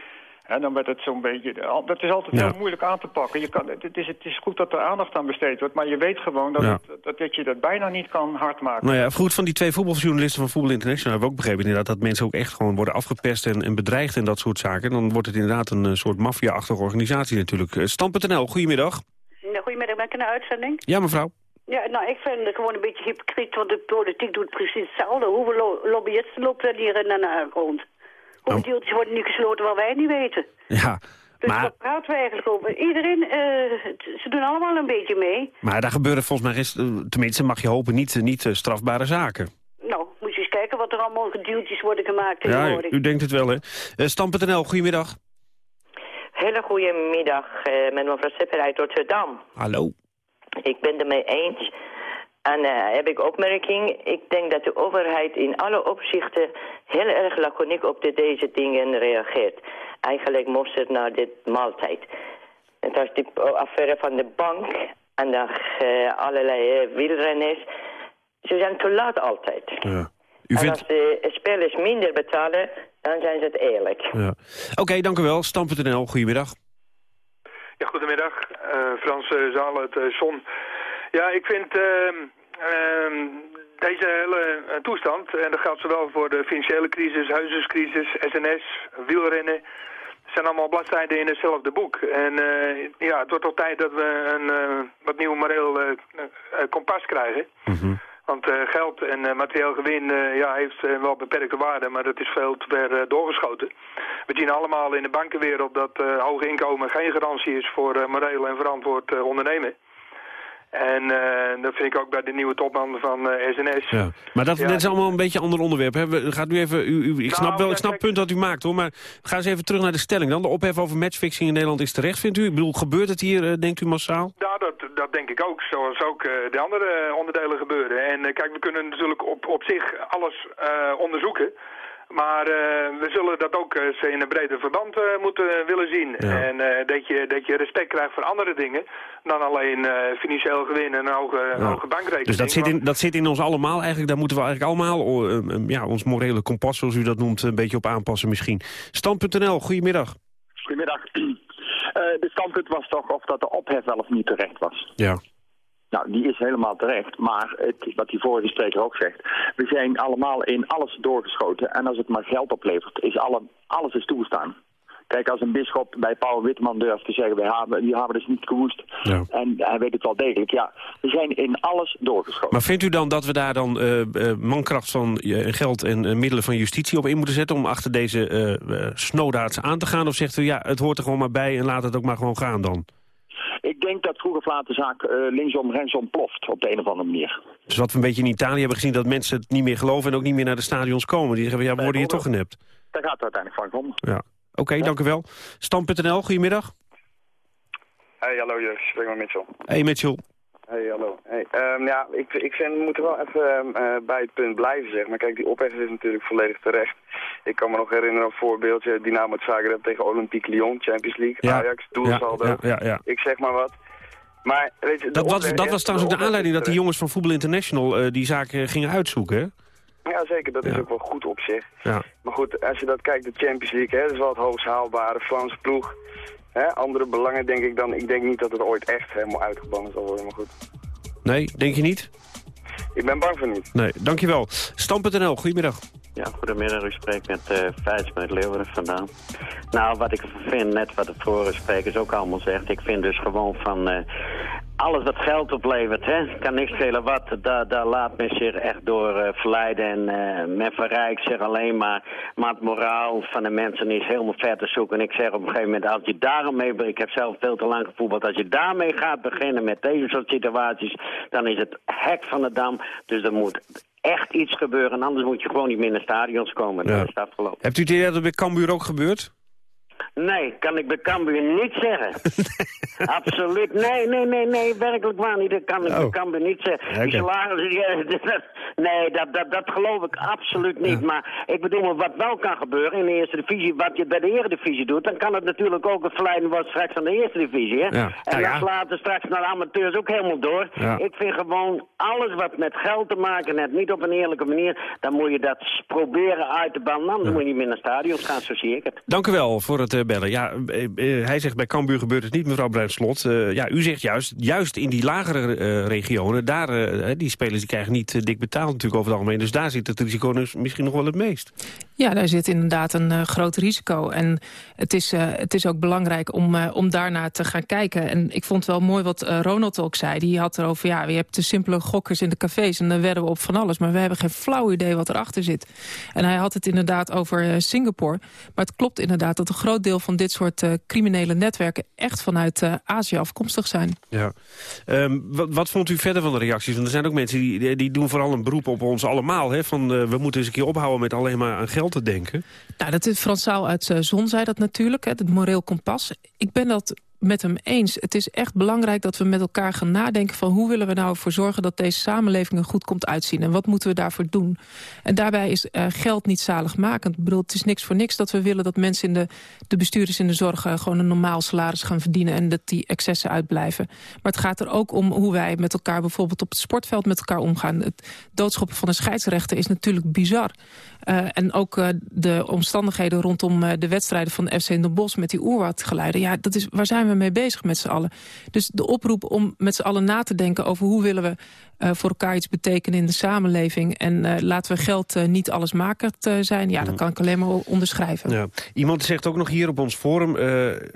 En dan werd het zo'n beetje... Dat is altijd Ja. heel moeilijk aan te pakken. Je kan, het, is, het is goed dat er aandacht aan besteed wordt... maar je weet gewoon dat, Ja. het- dat, dat je dat bijna niet kan hardmaken. Nou ja, goed, van die twee voetbaljournalisten van Voetbal International... hebben we ook begrepen inderdaad dat mensen ook echt gewoon worden afgepest... en, en bedreigd en dat soort zaken. Dan wordt het inderdaad een eh, soort maffia-achtige organisatie natuurlijk. Eh, Stand.nl, goedemiddag. Nou, Goedemiddag, ben ik in de uitzending? Ja, mevrouw. Ja, nou, ik vind het gewoon een beetje hypocriet, want de politiek doet precies hetzelfde. Hoeveel lo lobbyisten lopen er hier in Den Haag rond? Hoeveel deeltjes worden nu gesloten waar wij het niet weten? Ja, Dus maar, wat praten we eigenlijk over? Iedereen, eh, ze doen allemaal een beetje mee. maar daar gebeuren volgens mij, tenminste mag je hopen, niet, niet eh, strafbare zaken. Nou, moet je eens kijken wat er allemaal deeltjes worden gemaakt Ja, tegenwoordig. u denkt het wel, hè. Eh, Stand.nl, goedemiddag. Hele goede middag eh, met mevrouw Sipper uit Rotterdam. Hallo. Ik ben het ermee eens. En eh, heb ik opmerking. Ik denk dat de overheid in alle opzichten heel erg laconiek op de, deze dingen reageert. Eigenlijk moest het naar dit maaltijd. Het was die affaire van de bank en dan eh, allerlei wielrenners. Ze zijn te laat altijd. Ja. U en vindt... als de spelers minder betalen, dan zijn ze het eerlijk. Ja. Oké, dank u wel. Stand.nl, goedemiddag. Ja, goedemiddag. Eh, Frans uh, Zaal uit uh, Zon. Ja, ik vind ehm, ehm, deze hele eh, toestand, en dat geldt zowel voor de financiële crisis, huizenscrisis, SNS, wielrennen, zijn allemaal bladzijden in hetzelfde boek. En eh, ja, het wordt toch tijd dat we een eh, wat nieuw moreel kompas krijgen. Want eh, geld en materieel gewin ja, heeft wel beperkte waarde, maar dat is veel te ver doorgeschoten. We zien allemaal in de bankenwereld dat hoge inkomen geen garantie is voor moreel en verantwoord ondernemen. En eh, dat vind ik ook bij de nieuwe topman van eh, SNS. Ja. Maar dat, Ja. is allemaal een beetje een ander onderwerp. Hè? We, gaat nu even, u, u- ik snap Nou, wel, ik snap het punt dat u maakt hoor. Maar ga eens even terug naar de stelling dan. De ophef over matchfixing in Nederland is terecht, vindt u? Ik bedoel, gebeurt het hier, eh, denkt u massaal? Ja, dat, dat denk ik ook. Zoals ook eh, de andere eh, onderdelen gebeuren. En eh, kijk, we kunnen natuurlijk op, op zich alles eh, onderzoeken. Maar eh, we zullen dat ook eens in een breder verband eh, moeten willen zien. En eh, dat, je, dat je respect krijgt voor andere dingen dan alleen eh, financieel gewin en een hoge, Ja. hoge bankrekening. Dus dat zit, in, dat zit in ons allemaal eigenlijk. Daar moeten we eigenlijk allemaal eh, eh, ja, ons morele kompas, zoals u dat noemt, een beetje op aanpassen misschien. Stand.nl, goedemiddag. Goedemiddag. Eh de standpunt was toch of dat de ophef wel of niet terecht was. Ja. Nou, die is helemaal terecht. Maar het, wat die vorige spreker ook zegt. We zijn allemaal in alles doorgeschoten. En als het maar geld oplevert, is alle, alles is toegestaan. Kijk, als een bisschop bij Paul Witteman durft te zeggen... Wij hebben, die hebben dus niet gewoest. Ja. En hij weet het wel degelijk. Ja, we zijn in alles doorgeschoten. Maar vindt u dan dat we daar dan eh, eh, mankracht van eh, geld en middelen van justitie op in moeten zetten... om achter deze snowdaards aan te gaan? Of zegt u, ja, het hoort er gewoon maar bij en laat het ook maar gewoon gaan dan? Ik denk dat vroeg of laat de zaak eh, linksom rechtsom ploft op de een of andere manier. Dus wat we een beetje in Italië hebben gezien... dat mensen het niet meer geloven en ook niet meer naar de stadions komen. Die zeggen, ja, we worden hier toch genept. Daar gaat het uiteindelijk van komen. Ja. Oké, dank u wel. Stam.nl, goedemiddag. Hey, hallo Jurk, spreek maar Mitchell. Hey Mitchell. Hey, hallo. Hey, ehm, ja, ik, ik vind, we moeten wel even ehm, eh, bij het punt blijven, zeg maar. Kijk, die ophef is natuurlijk volledig terecht. Ik kan me nog herinneren een voorbeeldje, Dynamo Zagreb tegen Olympique Lyon, Champions League, Ja. Ajax, doelsaldo. Ja, ja, ja. Ik zeg maar wat. Maar, weet je, Dat, was, dat was trouwens ook de aanleiding dat die jongens van Voetbal International... eh, die zaak eh, gingen uitzoeken, hè? Ja, zeker, dat is ook wel goed op zich. Ja. Maar goed, als je dat kijkt, de Champions League, hè, dat is wel het hoogst haalbare Franse ploeg. Hè, andere belangen denk ik dan, ik denk niet dat het ooit echt helemaal uitgebannen zal worden, maar goed. Nee, denk je niet? Ik ben bang voor niet. Nee, dankjewel. Stam.nl, goedemiddag. Ja, goedemiddag. U spreekt met eh Vijs met Leeuwen vandaan. Nou, wat ik vind, net wat de vorige sprekers ook allemaal zegt... ik vind dus gewoon van... eh, alles wat geld oplevert, hè, kan niks schelen wat. Daar, daar laat men zich echt door eh, verleiden. En eh, men verrijkt zich alleen maar. Maar het moraal van de mensen is helemaal ver te zoeken. En ik zeg op een gegeven moment, als je daarmee... Ik heb zelf veel te lang gevoetbald. Als je daarmee gaat beginnen met deze soort situaties... dan is het hek van de dam. Dus er moet echt iets gebeuren. Anders moet je gewoon niet meer naar stadions komen. Dat is afgelopen. Hebt u het idee dat het bij Cambuur ook gebeurt? Nee, kan ik bij Cambuur niet zeggen. Absoluut. Nee, nee, nee, nee, werkelijk waar niet. Dat kan ik bij Oh. Cambuur niet zeggen. Oké. Die salarissen, nee, dat, dat, dat geloof ik absoluut niet. Maar ik bedoel, wat wel kan gebeuren in de eerste divisie, wat je bij de eredivisie doet, dan kan het natuurlijk ook een verleiding worden straks aan de eerste divisie. Hè? Ja. En ja. dat laten straks naar de amateurs ook helemaal door. Ik vind gewoon alles wat met geld te maken heeft, niet op een eerlijke manier, dan moet je dat proberen uit te bannen. Anders moet je niet meer naar stadions gaan, zo zie ik het. Dank u wel voor het eh, bellen. Ja, eh, eh, hij zegt bij Cambuur gebeurt het niet, mevrouw Bruinslot. Eh ja, u zegt juist, juist in die lagere eh, regionen... daar, die spelers die krijgen niet dik betaald natuurlijk over het algemeen. Dus daar zit het risico dus misschien nog wel het meest. Ja, daar zit inderdaad een eh, groot risico. En het is, eh, het is ook belangrijk om, eh, om daarnaar te gaan kijken. En ik vond wel mooi wat Ronald ook zei. Die had erover, ja, je hebt de simpele gokkers in de cafés... en dan wedden we op van alles. Maar we hebben geen flauw idee wat erachter zit. En hij had het inderdaad over Singapore. Maar het klopt inderdaad dat een groot deel van dit soort criminele netwerken... echt vanuit Azië afkomstig zijn. Ja. Ehm, wat, wat vond u verder van de reacties? Want er zijn ook mensen die, die doen vooral een beroep op ons allemaal. Hè? Van, eh, we moeten eens een keer ophouden met alleen maar aan geld te denken. Nou, dat is Frans Saal uit eh, Zon zei dat natuurlijk, hè, het moreel kompas. Ik ben dat met hem eens. Het is echt belangrijk dat we met elkaar gaan nadenken... van hoe willen we nou ervoor zorgen dat deze samenleving er goed komt uitzien... en wat moeten we daarvoor doen. En daarbij is eh, geld niet zaligmakend. Ik bedoel, het is niks voor niks dat we willen dat mensen... in de, de bestuurders in de zorg eh, gewoon een normaal salaris gaan verdienen... en dat die excessen uitblijven. Maar het gaat er ook om hoe wij met elkaar bijvoorbeeld op het sportveld met elkaar omgaan. Het doodschoppen van een scheidsrechter is natuurlijk bizar. Uh, en ook uh, de omstandigheden rondom uh, de wedstrijden van FC Den Bosch met die oerwoudgeluiden. Ja, dat is, waar zijn we mee bezig met z'n allen? Dus de oproep om met z'n allen na te denken over hoe willen we uh, voor elkaar iets betekenen in de samenleving. En uh, laten we geld uh, niet allesmakend zijn. Ja, dat kan ik alleen maar onderschrijven. Ja. Iemand zegt ook nog hier op ons forum...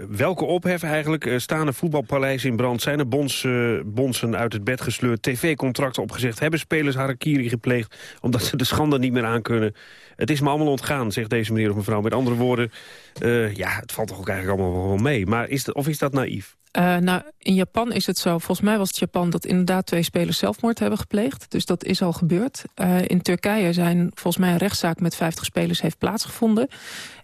Welke ophef eigenlijk? Staan er voetbalpaleizen in brand? Zijn er bonds, uh, bonzen uit het bed gesleurd? TV-contracten opgezegd? Hebben spelers harakiri gepleegd... omdat ze de schande niet meer aankunnen? Het is me allemaal ontgaan, zegt deze meneer of mevrouw. Met andere woorden, ja, het valt toch ook eigenlijk allemaal wel mee. Maar is dat, of is dat naïef? Uh, nou, in Japan is het zo. Volgens mij was het Japan dat inderdaad twee spelers zelfmoord hebben gepleegd. Dus dat is al gebeurd. Uh, in Turkije zijn volgens mij een rechtszaak met 50 spelers heeft plaatsgevonden.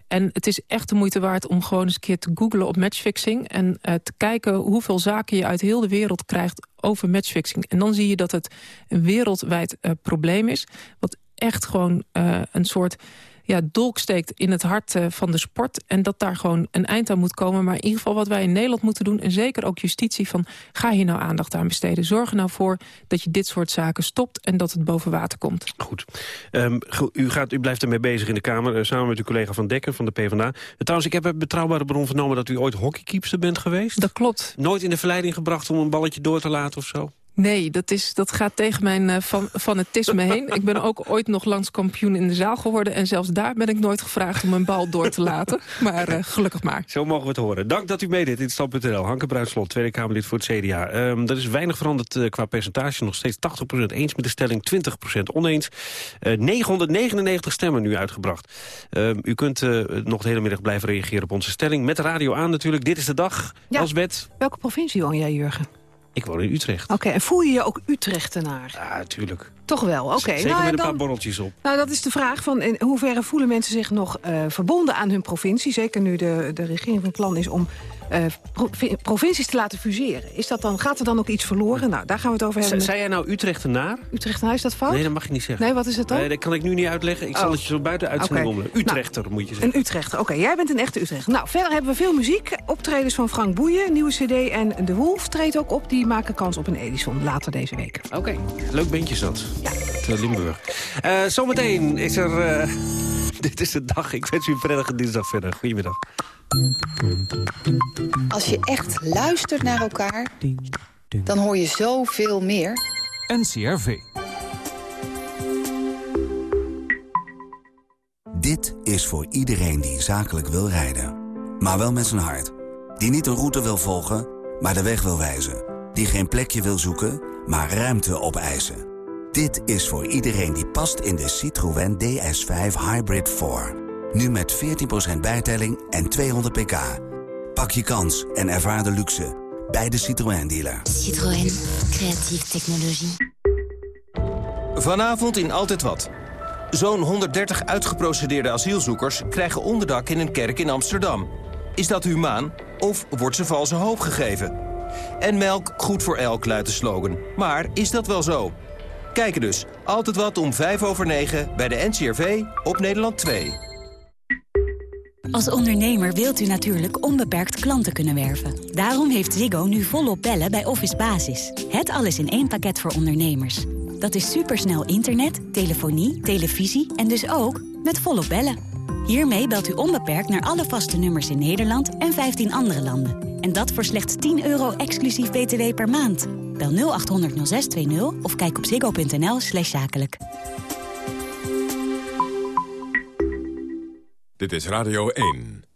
En het is echt de moeite waard om gewoon eens een keer te googlen op matchfixing... en uh, te kijken hoeveel zaken je uit heel de wereld krijgt over matchfixing. En dan zie je dat het een wereldwijd probleem is... wat echt gewoon een soort ja, dolk steekt in het hart uh, van de sport... en dat daar gewoon een eind aan moet komen. Maar in ieder geval wat wij in Nederland moeten doen... en zeker ook justitie, van ga hier nou aandacht aan besteden. Zorg er nou voor dat je dit soort zaken stopt... en dat het boven water komt. Goed. Um, u, gaat, u blijft ermee bezig in de Kamer... Uh, samen met uw collega Van Dekker van de PvdA. Uh, trouwens, ik heb een betrouwbare bron vernomen... dat u ooit hockeykeepster bent geweest. Dat klopt. Nooit in de verleiding gebracht om een balletje door te laten of zo? Nee, dat, is, dat gaat tegen mijn uh, van, fanatisme heen. Ik ben ook ooit nog landskampioen in de zaal geworden... en zelfs daar ben ik nooit gevraagd om een bal door te laten. Maar uh, gelukkig maar. Zo mogen we het horen. Dank dat u meedeed in Stand.nl. Hanke Bruinslot, Tweede Kamerlid voor het CDA. Um, er is weinig veranderd uh, qua percentage. Nog steeds 80% eens met de stelling, 20% oneens. 999 stemmen nu uitgebracht. Um, u kunt nog de hele middag blijven reageren op onze stelling. Met de radio aan natuurlijk. Dit is de dag. Ja. Elsbeth. Welke provincie woon jij, Jurgen? Ik woon in Utrecht. Oké, okay, en voel je je ook Utrechtenaar? Ja, natuurlijk. Toch wel, oké. Okay. Zeker nou, met een dan, paar borreltjes op. Nou, dat is de vraag van in hoeverre voelen mensen zich nog uh, verbonden aan hun provincie. Zeker nu de, de regering van plan is om uh, pro provincies te laten fuseren. Is dat dan, gaat er dan ook iets verloren? Nou, daar gaan we het over hebben. Z zei jij nou Utrechtenaar? Utrechtenaar, is dat fout? Nee, dat mag je niet zeggen. Nee, wat is het dan? Nee, dat kan ik nu niet uitleggen. Ik zal oh. het je zo buiten uitzending okay. omleggen. Utrechter nou, moet je zeggen. Een Utrechter, oké. Okay, jij bent een echte Utrechter. Nou, verder hebben we veel muziek. Optredens van Frank Boeien, nieuwe cd. En De Wolf treedt ook op. Die maken kans op een Edison later deze week. Oké, okay. leuk bandje is dat. Ja. Limburg. Uh, zometeen is er... Uh, dit is de dag. Ik wens u een prettige dinsdag verder. Goedemiddag. Als je echt luistert naar elkaar, dan hoor je zoveel meer. NCRV. Dit is voor iedereen die zakelijk wil rijden. Maar wel met zijn hart. Die niet een route wil volgen, maar de weg wil wijzen. Die geen plekje wil zoeken, maar ruimte opeisen. Dit is voor iedereen die past in de Citroën DS5 Hybrid 4. Nu met 14% bijtelling en 200 pk. Pak je kans en ervaar de luxe bij de Citroën dealer. Citroën, creatieve technologie. Vanavond in Altijd Wat. Zo'n 130 uitgeprocedeerde asielzoekers krijgen onderdak in een kerk in Amsterdam. Is dat humaan of wordt ze valse hoop gegeven? En melk goed voor elk, luidt de slogan. Maar is dat wel zo? Kijken dus. Altijd wat om 5 over 9 bij de NCRV op Nederland 2. Als ondernemer wilt u natuurlijk onbeperkt klanten kunnen werven. Daarom heeft Ziggo nu volop bellen bij Office Basis. Het alles in één pakket voor ondernemers. Dat is supersnel internet, telefonie, televisie en dus ook met volop bellen. Hiermee belt u onbeperkt naar alle vaste nummers in Nederland en 15 andere landen. En dat voor slechts 10 euro exclusief btw per maand. Bel 0800 0620 of kijk op ziggo.nl slash zakelijk. Dit is Radio 1.